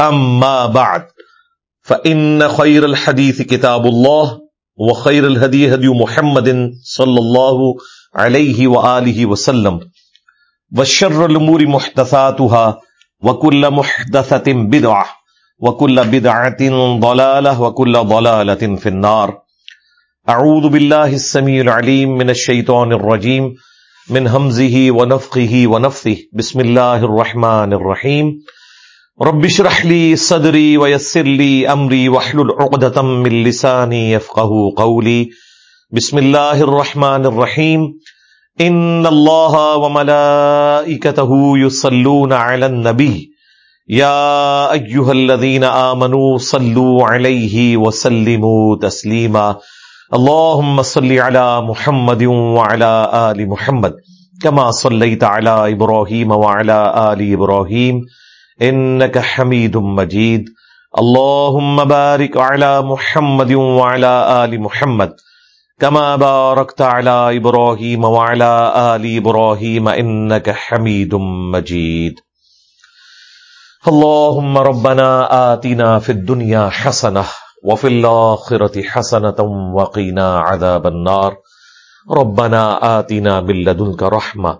اما بعد فان خير الحديث كتاب الله، وخير الهدي هدي محمد صلى الله عليه واله وسلم. وشر الامور محدثاتها، وكل محدثه بدعه وكل بدعه ضلاله وكل ضلاله في النار. اعوذ بالله السميع العليم من الشيطان الرجيم، من همزه ونفخه ونفثه. بسم الله الرحمن الرحيم. رب اشرح لي صدري ويسر لي امري واحلل عقدة من لساني يفقهوا قولي. بسم الله الرحمن الرحيم. ان الله وملائكته يصلون على النبي. يا ايها الذين امنوا صلوا عليه وسلموا تسليما. اللهم صل على محمد وعلى ال محمد. كما صليت على ابراهيم وعلى ال ابراهيم انك حميد مجيد. اللهم بارك على محمد وعلى ال محمد. كما باركت على ابراهيم وعلى ال ابراهيم انك حميد مجيد. اللهم ربنا آتنا في الدنيا حسنه وفي الاخره حسنه وقنا عذاب النار. ربنا آتنا من لدنك رحمه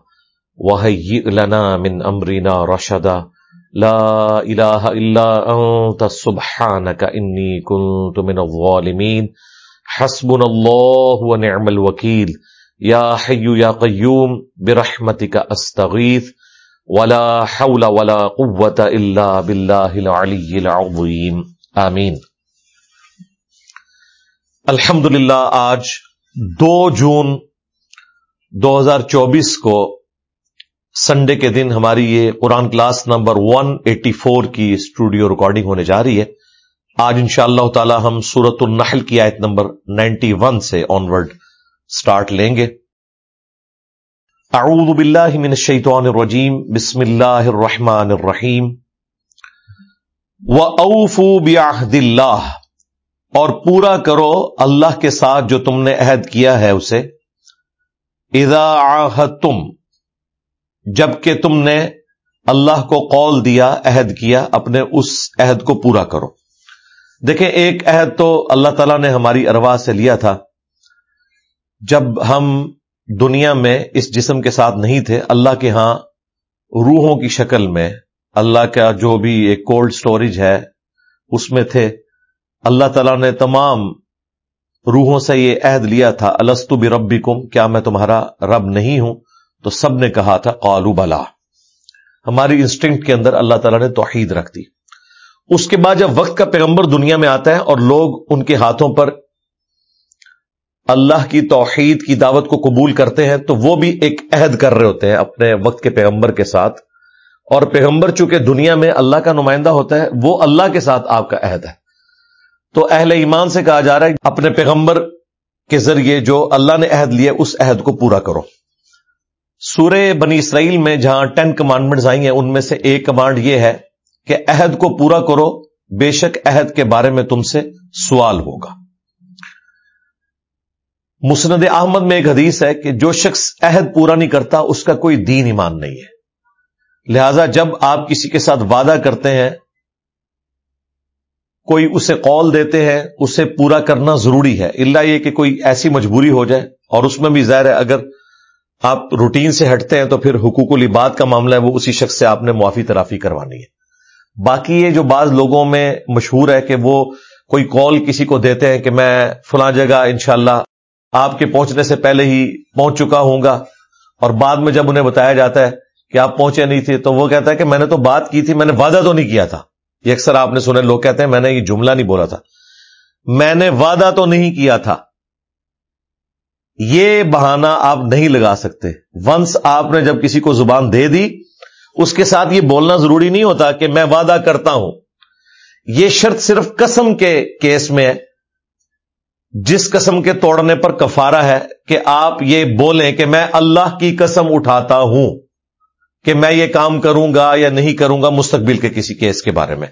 وهيئ لنا من امرنا رشدا. لا الہ الا انت سبحانك انی كنت من الظالمین حسبنا اللہ ونعم الوکیل یا حی یا قیوم برحمتك استغیث ولا حول ولا قوة الا باللہ العلی العظیم آمین الحمدللہ، آج دو جون دو ہزار چوبیس کو سنڈے کے دن ہماری یہ قرآن class number one eighty four کی اسٹوڈیو ریکارڈنگ ہونے جا رہی ہے۔ آج ان شاء اللہ تعالی ہم سورت النحل کی آیت نمبر نائنٹی ون سے آن ورڈ اسٹارٹ لیں گے۔ اعوذ باللہ من الشیطان الرجیم۔ بسم اللہ الرحمن الرحیم۔ و اوفو بیاہد اللہ اور پورا کرو اللہ کے ساتھ جو تم نے عہد کیا ہے اسے۔ اذا عاہدتم جبکہ تم نے اللہ کو قول دیا، عہد کیا، اپنے اس عہد کو پورا کرو۔ دیکھیں، ایک عہد تو اللہ تعالیٰ نے ہماری ارواح سے لیا تھا۔ جب ہم دنیا میں اس جسم کے ساتھ نہیں تھے، اللہ کے ہاں روحوں کی شکل میں، اللہ کا جو بھی ایک کولڈ سٹوریج ہے، اس میں تھے۔ اللہ تعالیٰ نے تمام روحوں سے یہ عہد لیا تھا۔ السط بھی کیا میں تمہارا رب نہیں ہوں؟ تو سب نے کہا تھا، قالو بلا۔ ہماری انسٹنکٹ کے اندر اللہ تعالیٰ نے توحید رکھ دی۔ اس کے بعد جب وقت کا پیغمبر دنیا میں آتا ہے اور لوگ ان کے ہاتھوں پر اللہ کی توحید کی دعوت کو قبول کرتے ہیں، تو وہ بھی ایک عہد کر رہے ہوتے ہیں اپنے وقت کے پیغمبر کے ساتھ۔ اور پیغمبر چونکہ دنیا میں اللہ کا نمائندہ ہوتا ہے، وہ اللہ کے ساتھ آپ کا عہد ہے۔ تو اہل ایمان سے کہا جا رہا ہے، اپنے پیغمبر کے ذریعے جو اللہ نے عہد لیا، اس عہد کو پورا کرو۔ سورہ بنی اسرائیل میں جہاں ٹین کمانڈمنٹس آئی ہیں، ان میں سے ایک کمانڈ یہ ہے کہ عہد کو پورا کرو، بے شک عہد کے بارے میں تم سے سوال ہوگا۔ مسند احمد میں ایک حدیث ہے کہ جو شخص عہد پورا نہیں کرتا، اس کا کوئی دین ایمان نہیں ہے۔ لہذا جب آپ کسی کے ساتھ وعدہ کرتے ہیں، کوئی اسے قول دیتے ہیں، اسے پورا کرنا ضروری ہے۔ اللہ یہ کہ کوئی ایسی مجبوری ہو جائے اور اس میں بھی ظاہر ہے، اگر آپ روٹین سے ہٹتے ہیں تو پھر حقوق العباد کا معاملہ ہے، وہ اسی شخص سے آپ نے معافی ترافی کروانی ہے۔ باقی یہ جو بعض لوگوں میں مشہور ہے کہ وہ کوئی کال کسی کو دیتے ہیں کہ میں فلاں جگہ انشاءاللہ آپ کے پہنچنے سے پہلے ہی پہنچ چکا ہوں گا۔ اور بعد میں جب انہیں بتایا جاتا ہے کہ آپ پہنچے نہیں تھے، تو وہ کہتا ہے کہ میں نے تو بات کی تھی، میں نے وعدہ تو نہیں کیا تھا۔ یہ اکثر آپ نے سنے، لوگ کہتے ہیں میں نے یہ جملہ نہیں بولا تھا۔ میں نے وعدہ تو نہیں کیا تھا۔ یہ بہانہ آپ نہیں لگا سکتے۔ ونس آپ نے جب کسی کو زبان دے دی، اس کے ساتھ یہ بولنا ضروری نہیں ہوتا کہ میں وعدہ کرتا ہوں۔ یہ شرط صرف قسم کے کیس میں ہے۔ جس قسم کے توڑنے پر کفارہ ہے کہ آپ یہ بولیں کہ میں اللہ کی قسم اٹھاتا ہوں کہ میں یہ کام کروں گا یا نہیں کروں گا مستقبل کے کسی کیس کے بارے میں۔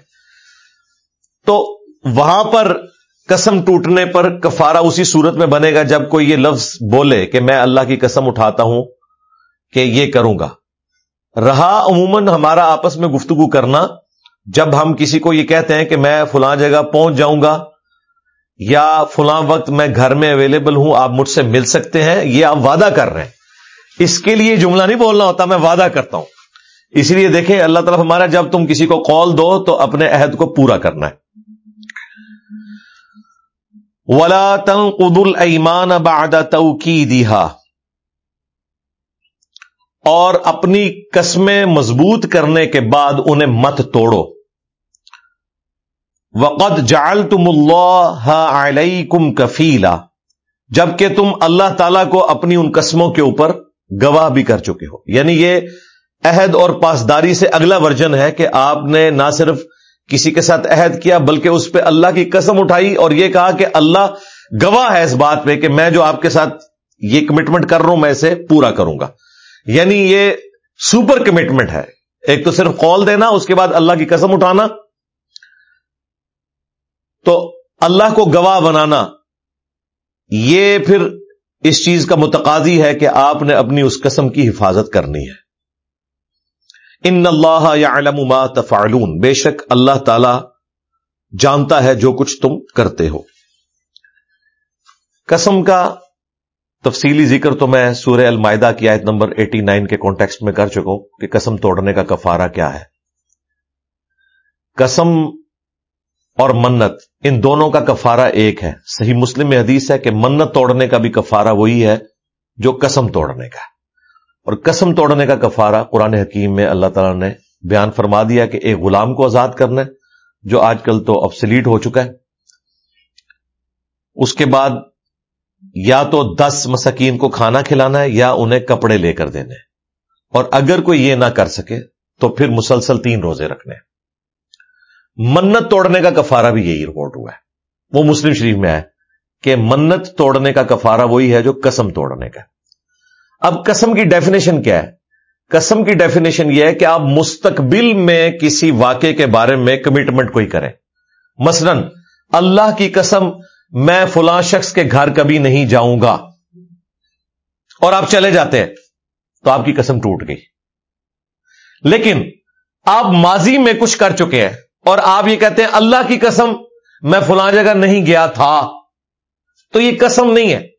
تو وہاں پر قسم ٹوٹنے پر کفارہ اسی صورت میں بنے گا جب کوئی یہ لفظ بولے کہ میں اللہ کی قسم اٹھاتا ہوں کہ یہ کروں گا۔ رہا عموماً ہمارا آپس میں گفتگو کرنا، جب ہم کسی کو یہ کہتے ہیں کہ میں فلاں جگہ پہنچ جاؤں گا یا فلاں وقت میں گھر میں اویلیبل ہوں، آپ مجھ سے مل سکتے ہیں، یہ آپ وعدہ کر رہے ہیں۔ اس کے لیے جملہ نہیں بولنا ہوتا، میں وعدہ کرتا ہوں۔ اس لیے دیکھیں، اللہ تعالیٰ ہمارا جب تم کسی کو کال دو تو اپنے عہد کو پورا کرنا ہے۔ ولا تنقض الایمان بعد توکیدها اور اپنی قسمیں مضبوط کرنے کے بعد انہیں مت توڑو۔ وقت جال تم اللہ علیکم کفیلا جبکہ تم اللہ تعالی کو اپنی ان قسموں کے اوپر گواہ بھی کر چکے ہو۔ یعنی یہ عہد اور پاسداری سے اگلا ورژن ہے کہ آپ نے نہ صرف کسی کے ساتھ عہد کیا، بلکہ اس پہ اللہ کی قسم اٹھائی اور یہ کہا کہ اللہ گواہ ہے اس بات پہ کہ میں جو آپ کے ساتھ یہ کمٹمنٹ کر رہا ہوں، میں اسے پورا کروں گا۔ یعنی یہ سپر کمٹمنٹ ہے۔ ایک تو صرف کال دینا، اس کے بعد اللہ کی قسم اٹھانا۔ تو اللہ کو گواہ بنانا، یہ پھر اس چیز کا متقاضی ہے کہ آپ نے اپنی اس قسم کی حفاظت کرنی ہے۔ ان اللہ یا ما تفعلون۔ بے شک اللہ تعالی جانتا ہے جو کچھ تم کرتے ہو۔ قسم کا تفصیلی ذکر تو میں سورہ المائدہ کی آیت نمبر ایٹی نائن کے کانٹیکسٹ میں کر چکا ہوں کہ قسم توڑنے کا کفارہ کیا ہے۔ قسم اور منت، ان دونوں کا کفارہ ایک ہے۔ صحیح مسلم میں حدیث ہے کہ منت توڑنے کا بھی کفارہ وہی ہے جو قسم توڑنے کا ہے۔ اور قسم توڑنے کا کفارہ قرآن حکیم میں اللہ تعالیٰ نے بیان فرما دیا کہ ایک غلام کو آزاد کرنا ہے، جو آج کل تو افسلیٹ ہو چکا ہے۔ اس کے بعد یا تو دس مسکین کو کھانا کھلانا ہے یا انہیں کپڑے لے کر دینے۔ اور اگر کوئی یہ نہ کر سکے تو پھر مسلسل تین روزے رکھنے۔ منت توڑنے کا کفارہ بھی یہی رپورٹ ہوا ہے۔ وہ مسلم شریف میں ہے کہ منت توڑنے کا کفارہ وہی ہے جو قسم توڑنے کا اب قسم کی ڈیفینیشن کیا ہے؟ قسم کی ڈیفینیشن یہ ہے کہ آپ مستقبل میں کسی واقعے کے بارے میں کمٹمنٹ کوئی کریں۔ مثلا، اللہ کی قسم، میں فلاں شخص کے گھر کبھی نہیں جاؤں گا۔ اور آپ چلے جاتے ہیں، تو آپ کی قسم ٹوٹ گئی۔ لیکن، آپ ماضی میں کچھ کر چکے ہیں اور آپ یہ کہتے ہیں، اللہ کی قسم، میں فلاں جگہ نہیں گیا تھا۔ تو یہ قسم نہیں ہے۔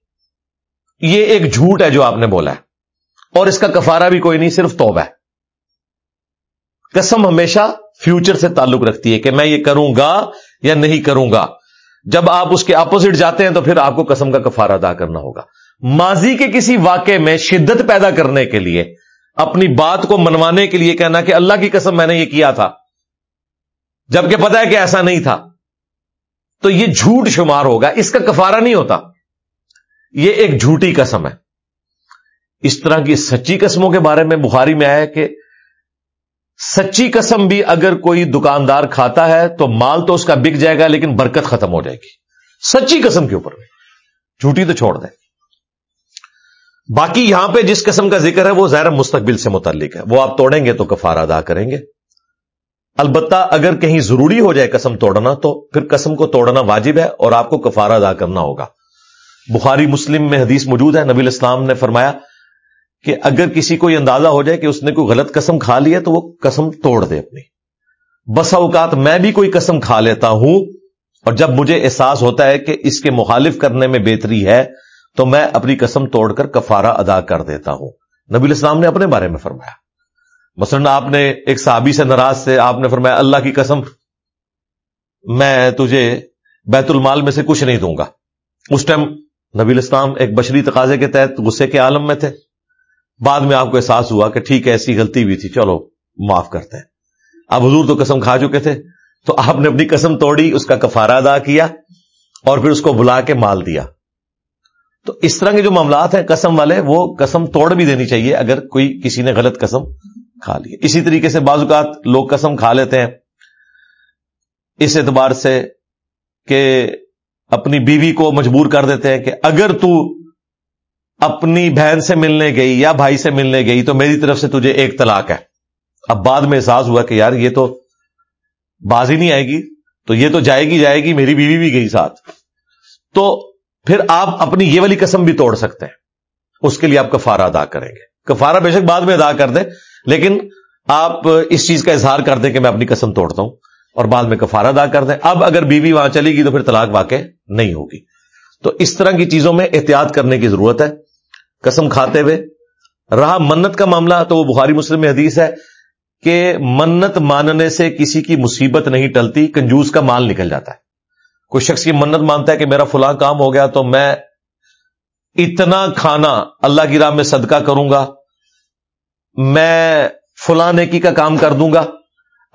یہ ایک جھوٹ ہے جو آپ نے بولا ہے۔ اور اس کا کفارہ بھی کوئی نہیں، صرف توبہ ہے۔ قسم ہمیشہ فیوچر سے تعلق رکھتی ہے کہ میں یہ کروں گا یا نہیں کروں گا۔ جب آپ اس کے اپوزٹ جاتے ہیں تو پھر آپ کو قسم کا کفارہ ادا کرنا ہوگا۔ ماضی کے کسی واقعے میں شدت پیدا کرنے کے لیے، اپنی بات کو منوانے کے لیے کہنا کہ اللہ کی قسم میں نے یہ کیا تھا۔ جبکہ پتا ہے کہ ایسا نہیں تھا۔ تو یہ جھوٹ شمار ہوگا، اس کا کفارہ نہیں ہوتا۔ یہ ایک جھوٹی قسم ہے۔ اس طرح کی سچی قسموں کے بارے میں بخاری میں آیا کہ سچی قسم بھی اگر کوئی دکاندار کھاتا ہے تو مال تو اس کا بک جائے گا لیکن برکت ختم ہو جائے گی۔ سچی قسم کے اوپر۔ جھوٹی تو چھوڑ دیں۔ باقی یہاں پہ جس قسم کا ذکر ہے وہ ظاہر مستقبل سے متعلق ہے۔ وہ آپ توڑیں گے تو کفارہ ادا کریں گے۔ البتہ اگر کہیں ضروری ہو جائے قسم توڑنا تو پھر قسم کو توڑنا واجب ہے اور آپ کو کفارہ ادا کرنا ہوگا۔ بخاری مسلم میں حدیث موجود ہے، نبی الاسلام نے فرمایا کہ اگر کسی کو یہ اندازہ ہو جائے کہ اس نے کوئی غلط قسم کھا لی ہے تو وہ قسم توڑ دے اپنی۔ بسا اوقات میں بھی کوئی قسم کھا لیتا ہوں اور جب مجھے احساس ہوتا ہے کہ اس کے مخالف کرنے میں بہتری ہے تو میں اپنی قسم توڑ کر کفارہ ادا کر دیتا ہوں۔ نبی الاسلام نے اپنے بارے میں فرمایا۔ مثلا آپ نے ایک صحابی سے ناراض سے آپ نے فرمایا، اللہ کی قسم، میں تجھے بیت المال میں سے کچھ نہیں دوں گا۔ اس ٹائم نبی الاسلام ایک بشری تقاضے کے تحت غصے کے عالم میں تھے۔ بعد میں آپ کو احساس ہوا کہ ٹھیک ہے، ایسی غلطی بھی تھی۔ چلو، معاف کرتے ہیں۔ اب حضور تو قسم کھا چکے تھے۔ تو آپ نے اپنی قسم توڑی، اس کا کفارہ ادا کیا اور پھر اس کو بلا کے مال دیا۔ تو اس طرح کے جو معاملات ہیں قسم والے، وہ قسم توڑ بھی دینی چاہیے اگر کوئی کسی نے غلط قسم کھا لی۔ اسی طریقے سے بعض اوقات لوگ قسم کھا لیتے ہیں۔ اس اعتبار سے کہ اپنی بیوی کو مجبور کر دیتے ہیں کہ اگر تو اپنی بہن سے ملنے گئی یا بھائی سے ملنے گئی تو میری طرف سے تجھے ایک طلاق ہے۔ اب بعد میں احساس ہوا کہ یار یہ تو بازی نہیں آئے گی، تو یہ تو جائے گی جائے گی، میری بیوی بھی گئی ساتھ۔ تو پھر آپ اپنی یہ والی قسم بھی توڑ سکتے ہیں۔ اس کے لیے آپ کفارہ ادا کریں گے۔ کفارہ بے شک بعد میں ادا کر دیں، لیکن آپ اس چیز کا اظہار کر دیں کہ میں اپنی قسم توڑتا ہوں۔ اور بعد میں کفارہ ادا کر دیں۔ اب اگر بیوی وہاں چلے گی تو پھر طلاق واقع نہیں ہوگی۔ تو اس طرح کی چیزوں میں احتیاط کرنے کی ضرورت ہے۔ قسم کھاتے ہوئے۔ رہا منت کا معاملہ تو وہ بخاری مسلم میں حدیث ہے کہ منت ماننے سے کسی کی مصیبت نہیں ٹلتی، کنجوس کا مال نکل جاتا ہے۔ کوئی شخص یہ منت مانتا ہے کہ میرا فلاں کام ہو گیا تو میں اتنا کھانا اللہ کی راہ میں صدقہ کروں گا، میں فلاں نیکی کا کام کر دوں گا۔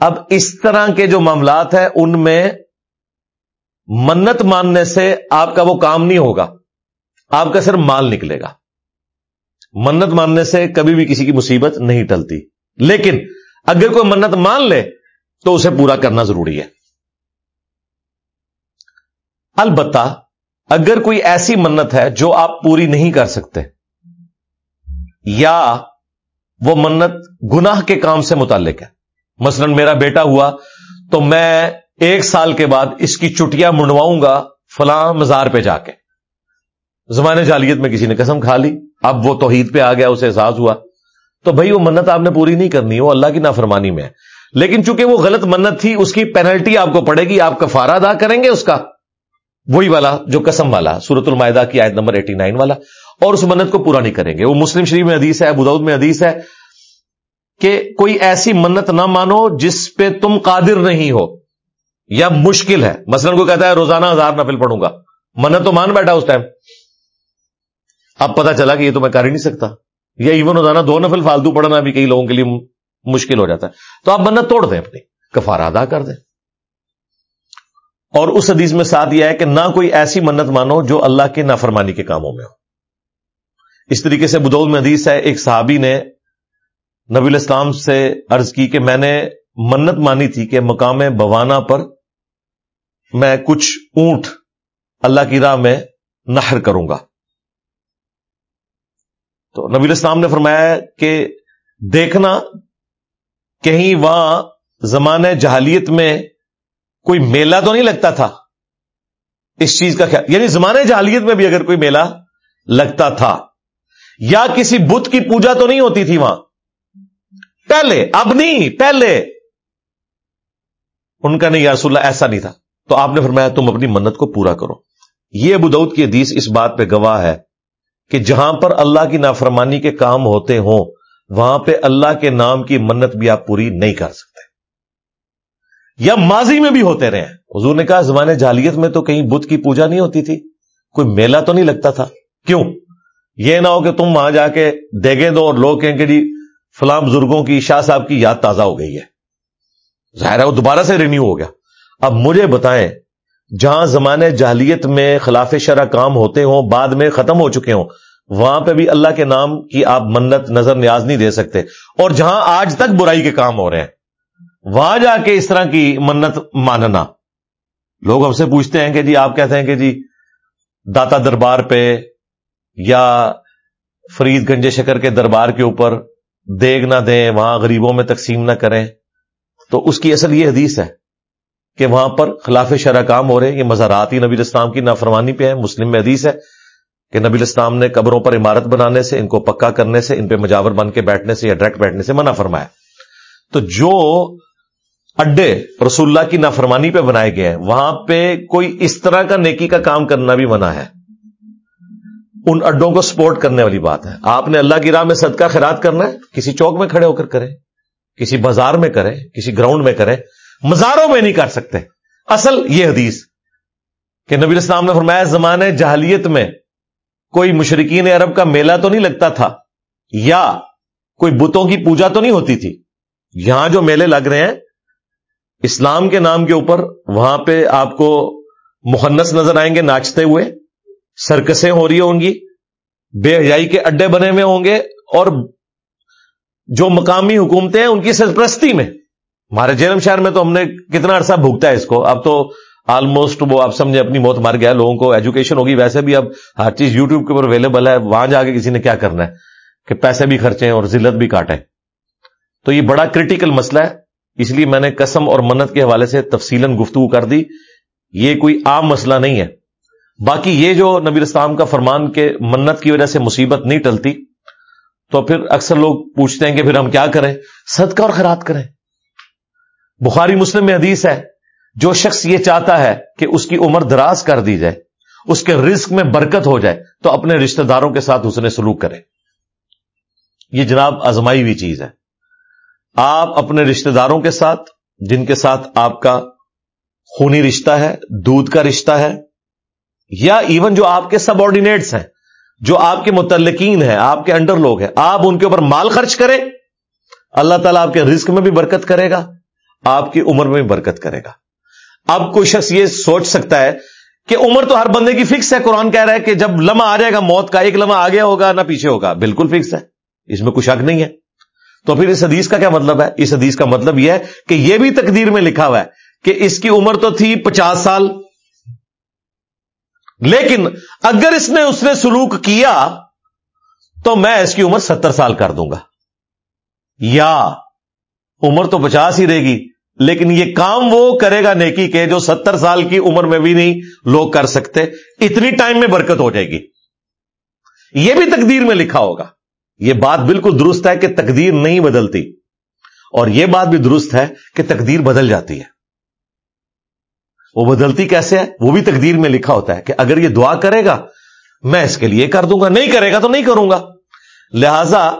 اب اس طرح کے جو معاملات ہیں، ان میں منت ماننے سے آپ کا وہ کام نہیں ہوگا۔ آپ کا صرف مال نکلے گا۔ منت ماننے سے کبھی بھی کسی کی مصیبت نہیں ٹلتی۔ لیکن اگر کوئی منت مان لے، تو اسے پورا کرنا ضروری ہے۔ البتہ اگر کوئی ایسی منت ہے جو آپ پوری نہیں کر سکتے، یا وہ منت گناہ کے کام سے متعلق ہے۔ مثلا میرا بیٹا ہوا تو میں ایک سال کے بعد اس کی چٹیاں منڈواؤں گا فلاں مزار پہ جا کے۔ زمانے جالیت میں کسی نے قسم کھا لی۔ اب وہ توحید پہ آ گیا، اسے احساس ہوا۔ تو بھائی، وہ منت آپ نے پوری نہیں کرنی، وہ اللہ کی نافرمانی میں ہے۔ لیکن چونکہ وہ غلط منت تھی، اس کی پینلٹی آپ کو پڑے گی، آپ کا فارا ادا کریں گے اس کا۔ وہی والا، جو قسم والا سورت المائدہ کی آیت نمبر ایٹی نائن والا۔ اور اس منت کو پورا نہیں کریں گے۔ وہ مسلم شریف میں حدیث ہے بدعود میں حدیث ہے۔ کہ کوئی ایسی منت نہ مانو جس پہ تم قادر نہیں ہو یا مشکل ہے۔ مثلاً کو کہتا ہے روزانہ ہزار نفل پڑھوں گا۔ منت تو مان بیٹھا اس ٹائم اب پتا چلا کہ یہ تو میں کر ہی نہیں سکتا۔ یا ایون روزانہ دو نفل فالتو پڑھنا بھی کئی لوگوں کے لیے مشکل ہو جاتا ہے۔ تو آپ منت توڑ دیں اپنی، کفارہ ادا کر دیں۔ اور اس حدیث میں ساتھ یہ ہے کہ نہ کوئی ایسی منت مانو جو اللہ کے نافرمانی کے کاموں میں ہو۔ اس طریقے سے بدول میں حدیث ہے، ایک صحابی نے نبی الاسلام سے عرض کی کہ میں نے منت مانی تھی کہ مقام بوانا پر میں کچھ اونٹ اللہ کی راہ میں نہر کروں گا۔ تو نبی الاسلام نے فرمایا کہ دیکھنا کہیں وہاں زمانے جہالیت میں کوئی میلہ تو نہیں لگتا تھا۔ اس چیز کا خیال یعنی زمانے جہالیت میں بھی اگر کوئی میلہ لگتا تھا یا کسی بت کی پوجا تو نہیں ہوتی تھی وہاں۔ پہلے، اب نہیں، پہلے۔ ان کا نہیں رسول اللہ، ایسا نہیں تھا۔ تو آپ نے فرمایا، تم اپنی منت کو پورا کرو۔ یہ ابود کی حدیث اس بات پہ گواہ ہے کہ جہاں پر اللہ کی نافرمانی کے کام ہوتے ہوں، وہاں پہ اللہ کے نام کی منت بھی آپ پوری نہیں کر سکتے۔ یا ماضی میں بھی ہوتے رہے۔ ہیں حضور نے کہا زمانے جالیت میں تو کہیں بدھ کی پوجا نہیں ہوتی تھی۔ کوئی میلہ تو نہیں لگتا تھا؟ کیوں؟ یہ نہ ہو کہ تم وہاں جا کے دیکھیں دو اور لوگ کہیں کہ جی فلاں بزرگوں کی شاہ صاحب کی یاد تازہ ہو گئی ہے۔ ظاہر ہے وہ دوبارہ سے رینیو ہو گیا۔ اب مجھے بتائیں، جہاں زمانے جہلیت میں خلاف شرح کام ہوتے ہوں، بعد میں ختم ہو چکے ہوں، وہاں پہ بھی اللہ کے نام کی آپ منت نظر نیاز نہیں دے سکتے۔ اور جہاں آج تک برائی کے کام ہو رہے ہیں، وہاں جا کے اس طرح کی منت ماننا۔ لوگ ہم سے پوچھتے ہیں کہ جی آپ کہتے ہیں کہ جی داتا دربار پہ یا فرید گنجے شکر کے دربار کے اوپر دیگ نہ دیں، وہاں غریبوں میں تقسیم نہ کریں۔ تو اس کی اصل یہ حدیث ہے کہ وہاں پر خلاف شرح کام ہو رہے ہیں۔ یہ مزاراتی نبی الاسلام کی نافرمانی پہ ہے مسلم میں حدیث ہے کہ نبی الاسلام نے قبروں پر عمارت بنانے سے، ان کو پکا کرنے سے، ان پہ مجاور بن کے بیٹھنے سے یا ڈائریکٹ بیٹھنے سے منع فرمایا۔ تو جو اڈے رسول اللہ کی نافرمانی پہ بنائے گئے ہیں، وہاں پہ کوئی اس طرح کا نیکی کا کام کرنا بھی منع ہے۔ ان اڈوں کو سپورٹ کرنے والی بات ہے۔ آپ نے اللہ کی راہ میں صدقہ خیرات کرنا ہے، کسی چوک میں کھڑے ہو کر کریں، کسی بازار میں کریں، کسی گراؤنڈ میں کریں، مزاروں میں نہیں کر سکتے۔ اصل یہ حدیث کہ نبی اسلام نے فرمایا، زمانے جہلیت میں کوئی مشرقین عرب کا میلہ تو نہیں لگتا تھا، یا کوئی بتوں کی پوجا تو نہیں ہوتی تھی۔ یہاں جو میلے لگ رہے ہیں، اسلام کے نام کے اوپر، وہاں پہ آپ کو مخنس نظر آئیں گے ناچتے ہوئے۔ سرکسیں ہو رہی ہوں گی، بے حیائی کے اڈے بنے ہوئے ہوں گے، اور جو مقامی حکومتیں ہیں، ان کی سرپرستی میں۔ ہمارے جیلم شہر میں تو ہم نے کتنا عرصہ بھوگتا ہے اس کو۔ اب تو آلموسٹ وہ، آپ سمجھے اپنی موت مار گیا، لوگوں کو ایجوکیشن ہوگی۔ ویسے بھی اب ہر چیز یوٹیوب کے اوپر اویلیبل ہے۔ وہاں جا کے کسی نے کیا کرنا ہے؟ کہ پیسے بھی خرچیں اور ذلت بھی کاٹیں۔ تو یہ بڑا کرٹیکل مسئلہ ہے۔ اس لیے میں نے قسم اور منت کے حوالے سے تفصیل گفتگو کر دی۔ یہ کوئی عام مسئلہ نہیں ہے۔ باقی یہ جو نبی اسلام کا فرمان کے منت کی وجہ سے مصیبت نہیں ٹلتی، تو پھر اکثر لوگ پوچھتے ہیں کہ پھر ہم کیا کریں؟ صدقہ اور خیرات کریں۔ بخاری مسلم میں حدیث ہے، جو شخص یہ چاہتا ہے کہ اس کی عمر دراز کر دی جائے، اس کے رزق میں برکت ہو جائے، تو اپنے رشتہ داروں کے ساتھ اس نے سلوک کرے۔ یہ جناب ازمائی ہوئی چیز ہے۔ آپ اپنے رشتہ داروں کے ساتھ، جن کے ساتھ آپ کا خونی رشتہ ہے، دودھ کا رشتہ ہے یا ایون جو آپ کے سب آرڈینیٹس ہیں، جو آپ کے متعلقین ہیں، آپ کے انڈر لوگ ہیں، آپ ان کے اوپر مال خرچ کریں، اللہ تعالیٰ آپ کے رزق میں بھی برکت کرے گا، آپ کی عمر میں بھی برکت کرے گا۔ اب کوئی شخص یہ سوچ سکتا ہے کہ عمر تو ہر بندے کی فکس ہے، قرآن کہہ رہا ہے کہ جب لمحہ آ جائے گا موت کا، ایک لمحہ آگے ہوگا، نہ پیچھے ہوگا، بالکل فکس ہے، اس میں کچھ شک نہیں ہے۔ تو پھر اس حدیث کا کیا مطلب ہے؟ اس حدیث کا مطلب یہ ہے کہ یہ بھی تقدیر میں لکھا ہوا ہے کہ اس کی عمر تو تھی پچاس سال لیکن اگر اس نے اس نے سلوک کیا تو میں اس کی عمر ستر سال کر دوں گا۔ یا عمر تو پچاس ہی رہے گی، لیکن یہ کام وہ کرے گا نیکی کے جو ستر سال کی عمر میں بھی نہیں لوگ کر سکتے، اتنی ٹائم میں برکت ہو جائے گی۔ یہ بھی تقدیر میں لکھا ہوگا۔ یہ بات بالکل درست ہے کہ تقدیر نہیں بدلتی، اور یہ بات بھی درست ہے کہ تقدیر بدل جاتی ہے۔ وہ بدلتی کیسے ہے؟ وہ بھی تقدیر میں لکھا ہوتا ہے کہ اگر یہ دعا کرے گا، میں اس کے لیے کر دوں گا، نہیں کرے گا تو نہیں کروں گا۔ لہذا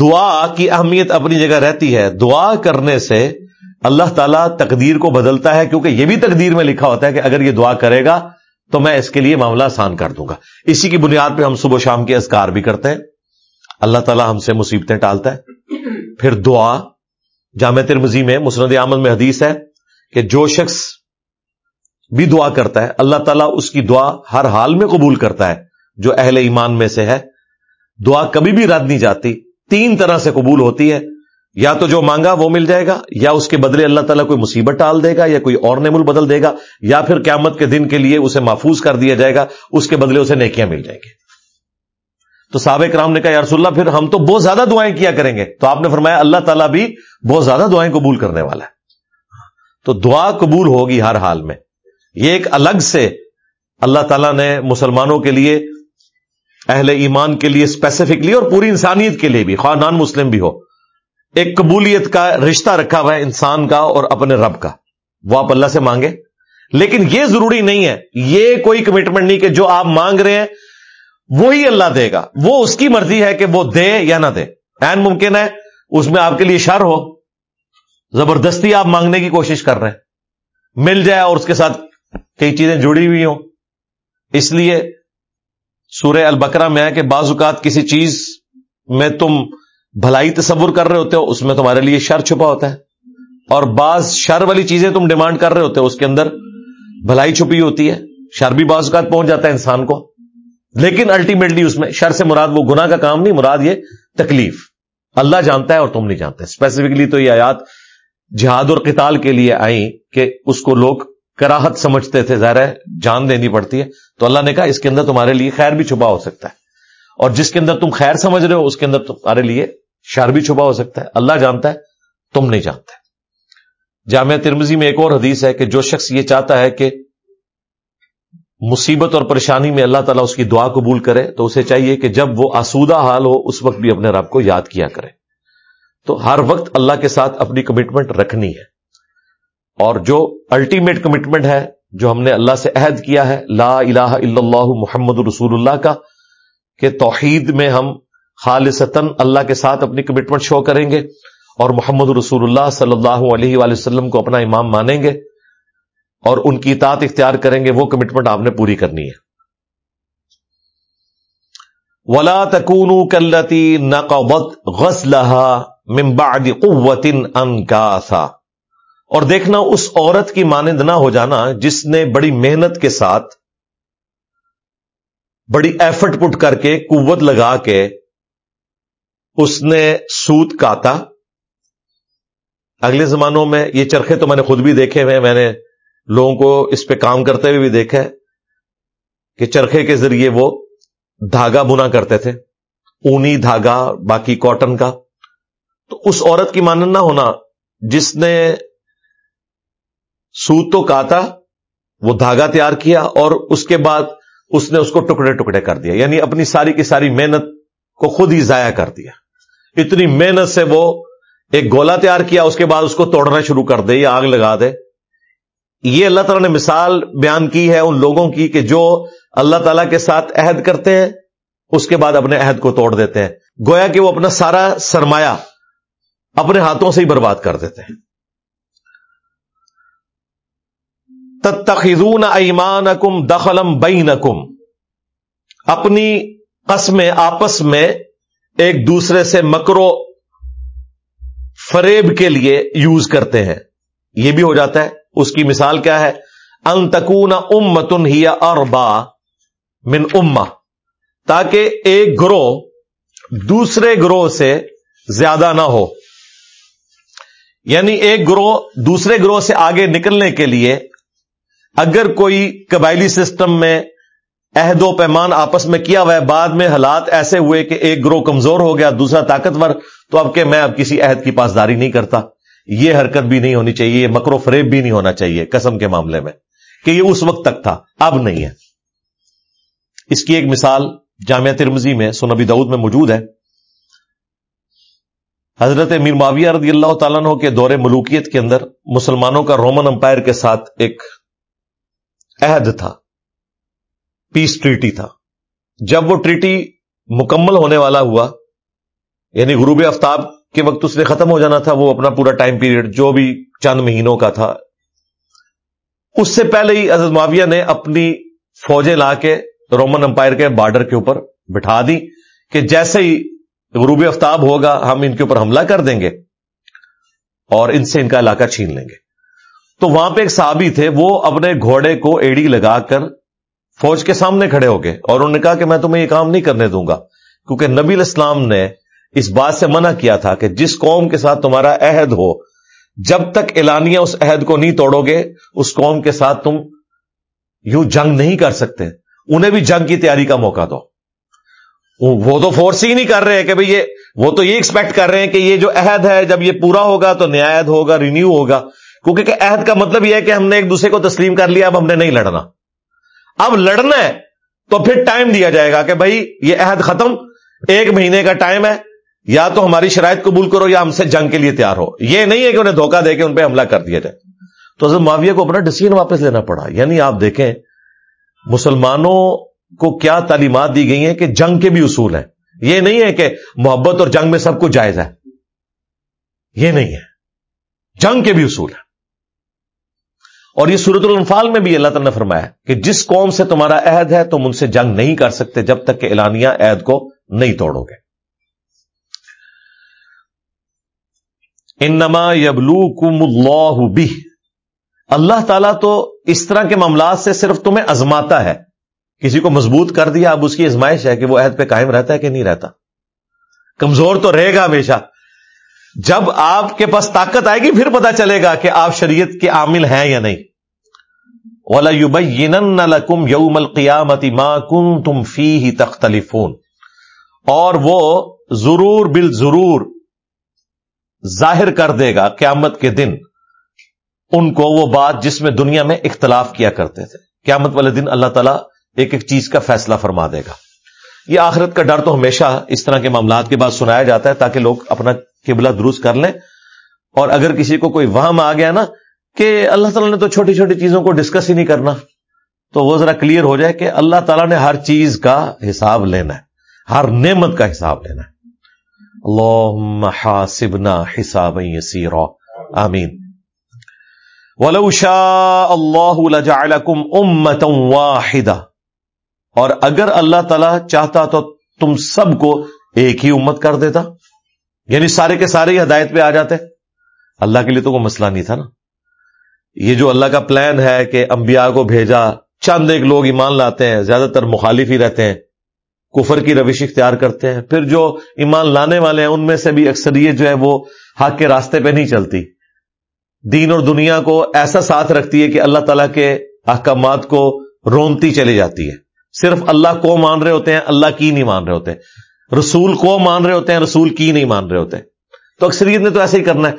دعا کی اہمیت اپنی جگہ رہتی ہے۔ دعا کرنے سے اللہ تعالیٰ تقدیر کو بدلتا ہے، کیونکہ یہ بھی تقدیر میں لکھا ہوتا ہے کہ اگر یہ دعا کرے گا تو میں اس کے لیے معاملہ آسان کر دوں گا۔ اسی کی بنیاد پہ ہم صبح شام کے اذکار بھی کرتے ہیں۔ اللہ تعالیٰ ہم سے مصیبتیں ٹالتا ہے۔ پھر دعا، جامع ترمزی میں مسند عمل میں حدیث ہے کہ جو شخص بھی دعا کرتا ہے۔ اللہ تعالیٰ اس کی دعا ہر حال میں قبول کرتا ہے، جو اہل ایمان میں سے ہے۔ دعا کبھی بھی رد نہیں جاتی، تین طرح سے قبول ہوتی ہے۔ یا تو جو مانگا وہ مل جائے گا، یا اس کے بدلے اللہ تعالیٰ کوئی مصیبت ٹال دے گا یا کوئی اور نعمل بدل دے گا، یا پھر قیامت کے دن کے لیے اسے محفوظ کر دیا جائے گا، اس کے بدلے اسے نیکیاں مل جائیں گی۔ تو صحابہ کرام نے کہا یارس اللہ، پھر ہم تو بہت زیادہ دعائیں کیا کریں گے۔ تو آپ نے فرمایا، اللہ تعالیٰ بھی بہت زیادہ دعائیں قبول کرنے والا ہے۔ تو دعا قبول ہوگی ہر حال میں۔ یہ ایک الگ سے اللہ تعالیٰ نے مسلمانوں کے لیے، اہل ایمان کے لیے اسپیسیفکلی اور پوری انسانیت کے لیے بھی، خواہ نان مسلم بھی ہو، ایک قبولیت کا رشتہ رکھا ہوا ہے انسان کا اور اپنے رب کا۔ وہ آپ اللہ سے مانگے؟ لیکن یہ ضروری نہیں ہے، یہ کوئی کمٹمنٹ نہیں کہ جو آپ مانگ رہے ہیں، وہی اللہ دے گا۔ وہ اس کی مرضی ہے کہ وہ دے یا نہ دے۔ این ممکن ہے اس میں آپ کے لیے شر ہو۔ زبردستی آپ مانگنے کی کوشش کر رہے ہیں۔ مل جائے اور اس کے ساتھ کئی چیزیں جڑی ہوئی ہوں۔ اس لیے سورہ البکرا میں ہے کہ بعض اوقات کسی چیز میں تم بھلائی تصور کر رہے ہوتے ہو، اس میں تمہارے لیے شر چھپا ہوتا ہے۔ اور بعض شر والی چیزیں تم ڈیمانڈ کر رہے ہوتے ہو، اس کے اندر بھلائی چھپی ہوتی ہے۔ شر بھی بعض اوقات پہنچ جاتا ہے انسان کو، لیکن الٹیمیٹلی اس میں شر سے مراد وہ گنا کا کام نہیں، مراد یہ تکلیف۔ اللہ جانتا ہے اور تم نہیں جانتے۔ اسپیسیفکلی تو یہ آیات جہاد اور قتال کے لیے آئی کہ اس کو لوگ کراہت سمجھتے تھے، ظاہر ہے، جان دینی پڑتی ہے۔ تو اللہ نے کہا، اس کے اندر تمہارے لیے خیر بھی چھپا ہو سکتا ہے۔ اور جس کے اندر تم خیر سمجھ رہے ہو، اس کے اندر تمہارے لیے شر بھی چھپا ہو سکتا ہے۔ اللہ جانتا ہے، تم نہیں جانتے۔ جامعہ ترمزی میں ایک اور حدیث ہے کہ جو شخص یہ چاہتا ہے کہ مصیبت اور پریشانی میں اللہ تعالیٰ اس کی دعا قبول کرے، تو اسے چاہیے کہ جب وہ آسودہ حال ہو، اس وقت بھی اپنے رب کو یاد کیا کرے۔ تو ہر وقت اللہ کے ساتھ اپنی کمٹمنٹ رکھنی ہے۔ اور جو الٹیمیٹ کمٹمنٹ ہے، جو ہم نے اللہ سے عہد کیا ہے، لا الہ الا اللہ محمد رسول اللہ کا، کہ توحید میں ہم خالصتاً اللہ کے ساتھ اپنی کمٹمنٹ شو کریں گے اور محمد رسول اللہ صلی اللہ علیہ وآلہ وسلم کو اپنا امام مانیں گے اور ان کی اطاعت اختیار کریں گے، وہ کمٹمنٹ آپ نے پوری کرنی ہے۔ ولا تکون کلتی نقبت غسلہ ممباد قوت انکاسا اور دیکھنا اس عورت کی مانند نہ ہو جانا جس نے بڑی محنت کے ساتھ بڑی ایفرٹ پٹ کر کے قوت لگا کے اس نے سوت کاتا۔ اگلے زمانوں میں یہ چرخے تو میں نے خود بھی دیکھے ہوئے میں نے لوگوں کو اس پہ کام کرتے ہوئے بھی دیکھا ہے کہ چرخے کے ذریعے وہ دھاگا بنا کرتے تھے، اونی دھاگا، باقی کاٹن کا۔ تو اس عورت کی مانن نہ ہونا جس نے سوت تو کاتا، وہ دھاگا تیار کیا اور اس کے بعد اس نے اس کو ٹکڑے ٹکڑے کر دیا یعنی اپنی ساری کی ساری محنت کو خود ہی ضائع کر دیا۔ اتنی محنت سے وہ ایک گولا تیار کیا، اس کے بعد اس کو توڑنا شروع کر دے یا آگ لگا دے۔ یہ اللہ تعالیٰ نے مثال بیان کی ہے ان لوگوں کی کہ جو اللہ تعالیٰ کے ساتھ عہد کرتے ہیں، اس کے بعد اپنے عہد کو توڑ دیتے ہیں۔ گویا کہ وہ اپنا سارا سرمایہ اپنے ہاتھوں سے ہی برباد کر دیتے ہیں۔ تتخذون ایمانکم دخلم بین اپنی قسمیں آپس میں ایک دوسرے سے مکرو فریب کے لیے یوز کرتے ہیں۔ یہ بھی ہو جاتا ہے۔ اس کی مثال کیا ہے؟ انتکون امتن ہی اربا من اما تاکہ ایک گروہ دوسرے گروہ سے زیادہ نہ ہو۔ یعنی ایک گروہ دوسرے گروہ سے آگے نکلنے کے لیے اگر کوئی قبائلی سسٹم میں عہد و پیمان آپس میں کیا ہوا ہے، بعد میں حالات ایسے ہوئے کہ ایک گروہ کمزور ہو گیا، دوسرا طاقتور، تو اب کہ میں اب کسی عہد کی پاسداری نہیں کرتا۔ یہ حرکت بھی نہیں ہونی چاہیے، یہ مکرو فریب بھی نہیں ہونا چاہیے قسم کے معاملے میں کہ یہ اس وقت تک تھا، اب نہیں ہے۔ اس کی ایک مثال جامعہ ترمزی میں سنبی دعود میں موجود ہے۔ حضرت میر معاویہ رضی اللہ تعالیٰ عنہ کے دور ملوکیت کے اندر مسلمانوں کا رومن امپائر کے ساتھ ایک عہد تھا پیس ٹریٹی تھا۔ جب وہ ٹریٹی مکمل ہونے والا ہوا یعنی غروب آفتاب کے وقت اس نے ختم ہو جانا تھا، وہ اپنا پورا ٹائم پیریڈ جو بھی چند مہینوں کا تھا، اس سے پہلے ہی حضرت معاویہ نے اپنی فوجیں لا کے رومن امپائر کے بارڈر کے اوپر بٹھا دی کہ جیسے ہی غروب آفتاب ہوگا، ہم ان کے اوپر حملہ کر دیں گے اور ان سے ان کا علاقہ چھین لیں گے۔ تو وہاں پہ ایک صحابی تھے، وہ اپنے گھوڑے کو ایڑی لگا کر فوج کے سامنے کھڑے ہو گئے اور انہوں نے کہا کہ میں تمہیں یہ کام نہیں کرنے دوں گا، کیونکہ نبی الاسلام نے اس بات سے منع کیا تھا کہ جس قوم کے ساتھ تمہارا عہد ہو، جب تک اعلانیہ اس عہد کو نہیں توڑو گے، اس قوم کے ساتھ تم یوں جنگ نہیں کر سکتے۔ انہیں بھی جنگ کی تیاری کا موقع دو۔ وہ تو فورس ہی نہیں کر رہے کہ بھئی یہ وہ تو یہ ایکسپیکٹ کر رہے ہیں کہ یہ جو عہد ہے، جب یہ پورا ہوگا تو نیا عہد ہوگا رینیو ہوگا۔ کیونکہ عہد کا مطلب یہ ہے کہ ہم نے ایک دوسرے کو تسلیم کر لیا، اب ہم نے نہیں لڑنا۔ اب لڑنا ہے تو پھر ٹائم دیا جائے گا کہ بھائی یہ عہد ختم، ایک مہینے کا ٹائم ہے، یا تو ہماری شرائط قبول کرو یا ہم سے جنگ کے لیے تیار ہو۔ یہ نہیں ہے کہ انہیں دھوکہ دے کے ان پہ حملہ کر دیا جائے۔ تو حضرت معاویہ کو اپنا ڈسیزن واپس لینا پڑا۔ یعنی آپ دیکھیں، مسلمانوں کو کیا تعلیمات دی گئی ہیں کہ جنگ کے بھی اصول ہیں۔ یہ نہیں ہے کہ محبت اور جنگ میں سب کچھ جائز ہے۔ یہ نہیں ہے۔ جنگ کے بھی اصول ہیں۔ اور یہ سورت الانفال میں بھی اللہ تعالیٰ نے فرمایا کہ جس قوم سے تمہارا عہد ہے، تم ان سے جنگ نہیں کر سکتے جب تک کہ اعلانیہ عہد کو نہیں توڑو گے۔ انما یبلو کم اللہ بھی اللہ تعالیٰ تو اس طرح کے معاملات سے صرف تمہیں ازماتا ہے۔ کسی کو مضبوط کر دیا، اب اس کی ازمائش ہے کہ وہ عہد پہ قائم رہتا ہے کہ نہیں رہتا۔ کمزور تو رہے گا ہمیشہ۔ جب آپ کے پاس طاقت آئے گی، پھر پتا چلے گا کہ آپ شریعت کے عامل ہیں یا نہیں۔ ولا لکم یوم القیامتی ماں کن تم فی ہی اور وہ ضرور بال ضرور ظاہر کر دے گا قیامت کے دن۔ ان کو وہ بات جس میں دنیا میں اختلاف کیا کرتے تھے۔ قیامت والے دن اللہ تعالیٰ ایک ایک چیز کا فیصلہ فرما دے گا۔ یہ آخرت کا ڈر تو ہمیشہ اس طرح کے معاملات کے بعد سنایا جاتا ہے تاکہ لوگ اپنا قبلہ درست کر لیں۔ اور اگر کسی کو کوئی وہم آ گیا نا کہ اللہ تعالیٰ نے تو چھوٹی چھوٹی چیزوں کو ڈسکس ہی نہیں کرنا، تو وہ ذرا کلیئر ہو جائے کہ اللہ تعالیٰ نے ہر چیز کا حساب لینا ہے، ہر نعمت کا حساب لینا ہے۔ اللہ حاسبنا حساب یسیرا۔ آمین۔ ولو شاء اللہ لجعلکم امتا واحدہ۔ اور اگر اللہ تعالیٰ چاہتا تو تم سب کو ایک ہی امت کر دیتا۔ یعنی سارے کے سارے ہی ہدایت پہ آ جاتے اللہ کے لیے تو کوئی مسئلہ نہیں تھا نا۔ یہ جو اللہ کا پلان ہے کہ انبیاء کو بھیجا، چند ایک لوگ ایمان لاتے ہیں، زیادہ تر مخالف ہی رہتے ہیں، کفر کی روش اختیار کرتے ہیں۔ پھر جو ایمان لانے والے ہیں، ان میں سے بھی اکثریت جو ہے وہ حق کے راستے پہ نہیں چلتی۔ دین اور دنیا کو ایسا ساتھ رکھتی ہے کہ اللہ تعالیٰ کے احکامات کو رونتی چلی جاتی ہے۔ صرف اللہ کو مان رہے ہوتے ہیں، اللہ کی نہیں مان رہے ہوتے۔ رسول کو مان رہے ہوتے ہیں، رسول کی نہیں مان رہے ہوتے تو اکثریت نے تو ایسا ہی کرنا ہے۔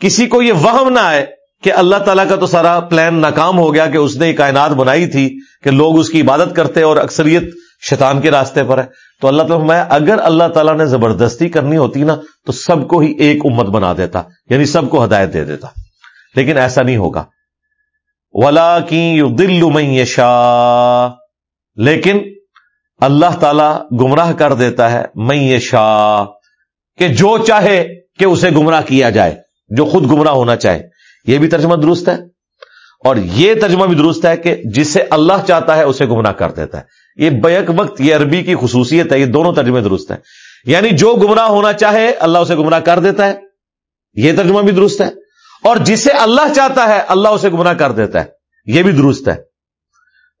کسی کو یہ وہم نہ آئے کہ اللہ تعالیٰ کا تو سارا پلان ناکام ہو گیا کہ اس نے کائنات بنائی تھی کہ لوگ اس کی عبادت کرتے اور اکثریت شیطان کے راستے پر ہے۔ تو اللہ تعالیٰ میں اگر اللہ تعالیٰ نے زبردستی کرنی ہوتی نا، تو سب کو ہی ایک امت بنا دیتا یعنی سب کو ہدایت دے دیتا۔ لیکن ایسا نہیں ہوگا۔ ولا کی دل شاہ لیکن اللہ تعالی گمراہ کر دیتا ہے میں شاہ کہ جو چاہے کہ اسے گمراہ کیا جائے، جو خود گمراہ ہونا چاہے۔ یہ بھی ترجمہ درست ہے؟ اور یہ ترجمہ بھی درست ہے کہ جسے اللہ چاہتا ہے، اسے گمراہ کر دیتا ہے۔ یہ بیک وقت، یہ عربی کی خصوصیت ہے، یہ دونوں ترجمے درست ہیں۔ یعنی جو گمراہ ہونا چاہے، اللہ اسے گمراہ کر دیتا ہے۔ یہ ترجمہ بھی درست ہے۔ اور جسے اللہ چاہتا ہے، اللہ اسے گمراہ کر دیتا ہے۔ یہ بھی درست ہے۔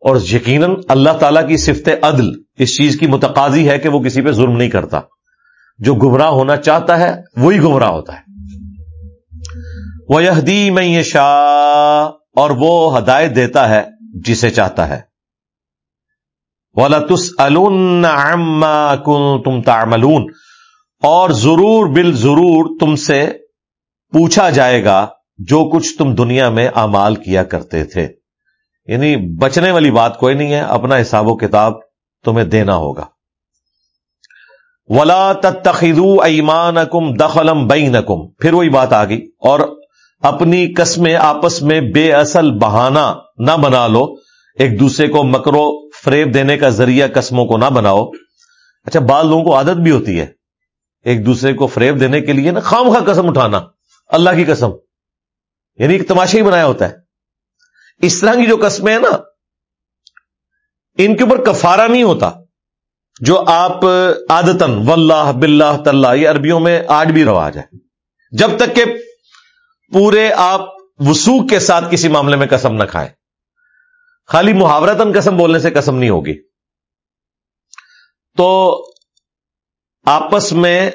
اور یقیناً اللہ تعالیٰ کی صفت عدل اس چیز کی متقاضی ہے کہ وہ کسی پہ ظلم نہیں کرتا۔ جو گمراہ ہونا چاہتا ہے، وہی گمراہ ہوتا ہے۔ وہ یہدی میں شاہ اور وہ ہدایت دیتا ہے جسے چاہتا ہے۔ والا تس کن تم تعملون، اور ضرور بل ضرور تم سے پوچھا جائے گا جو کچھ تم دنیا میں امال کیا کرتے تھے۔ یعنی بچنے والی بات کوئی نہیں ہے، اپنا حساب و کتاب تمہیں دینا ہوگا۔ ولا تخو ایمان کم دخلم بئی پھر وہی بات آ گئی۔ اور اپنی قسمیں آپس میں بے اصل بہانا نہ بنا لو۔ ایک دوسرے کو مکرو فریب دینے کا ذریعہ قسموں کو نہ بناؤ۔ اچھا بعض لوگوں کو عادت بھی ہوتی ہے۔ ایک دوسرے کو فریب دینے کے لیے نا خام خواہ قسم اٹھانا۔ اللہ کی قسم۔ یعنی ایک تماشا ہی بنایا ہوتا ہے۔ اس طرح کی جو قسمیں ہیں نا، ان کے اوپر کفارہ نہیں ہوتا، جو آپ آدتن واللہ باللہ تلّہ یہ عربیوں میں آج بھی رواج ہے۔ جب تک کہ پورے آپ وسوخ کے ساتھ کسی معاملے میں قسم نہ کھائیں، خالی محاورتن قسم بولنے سے قسم نہیں ہوگی۔ تو آپس میں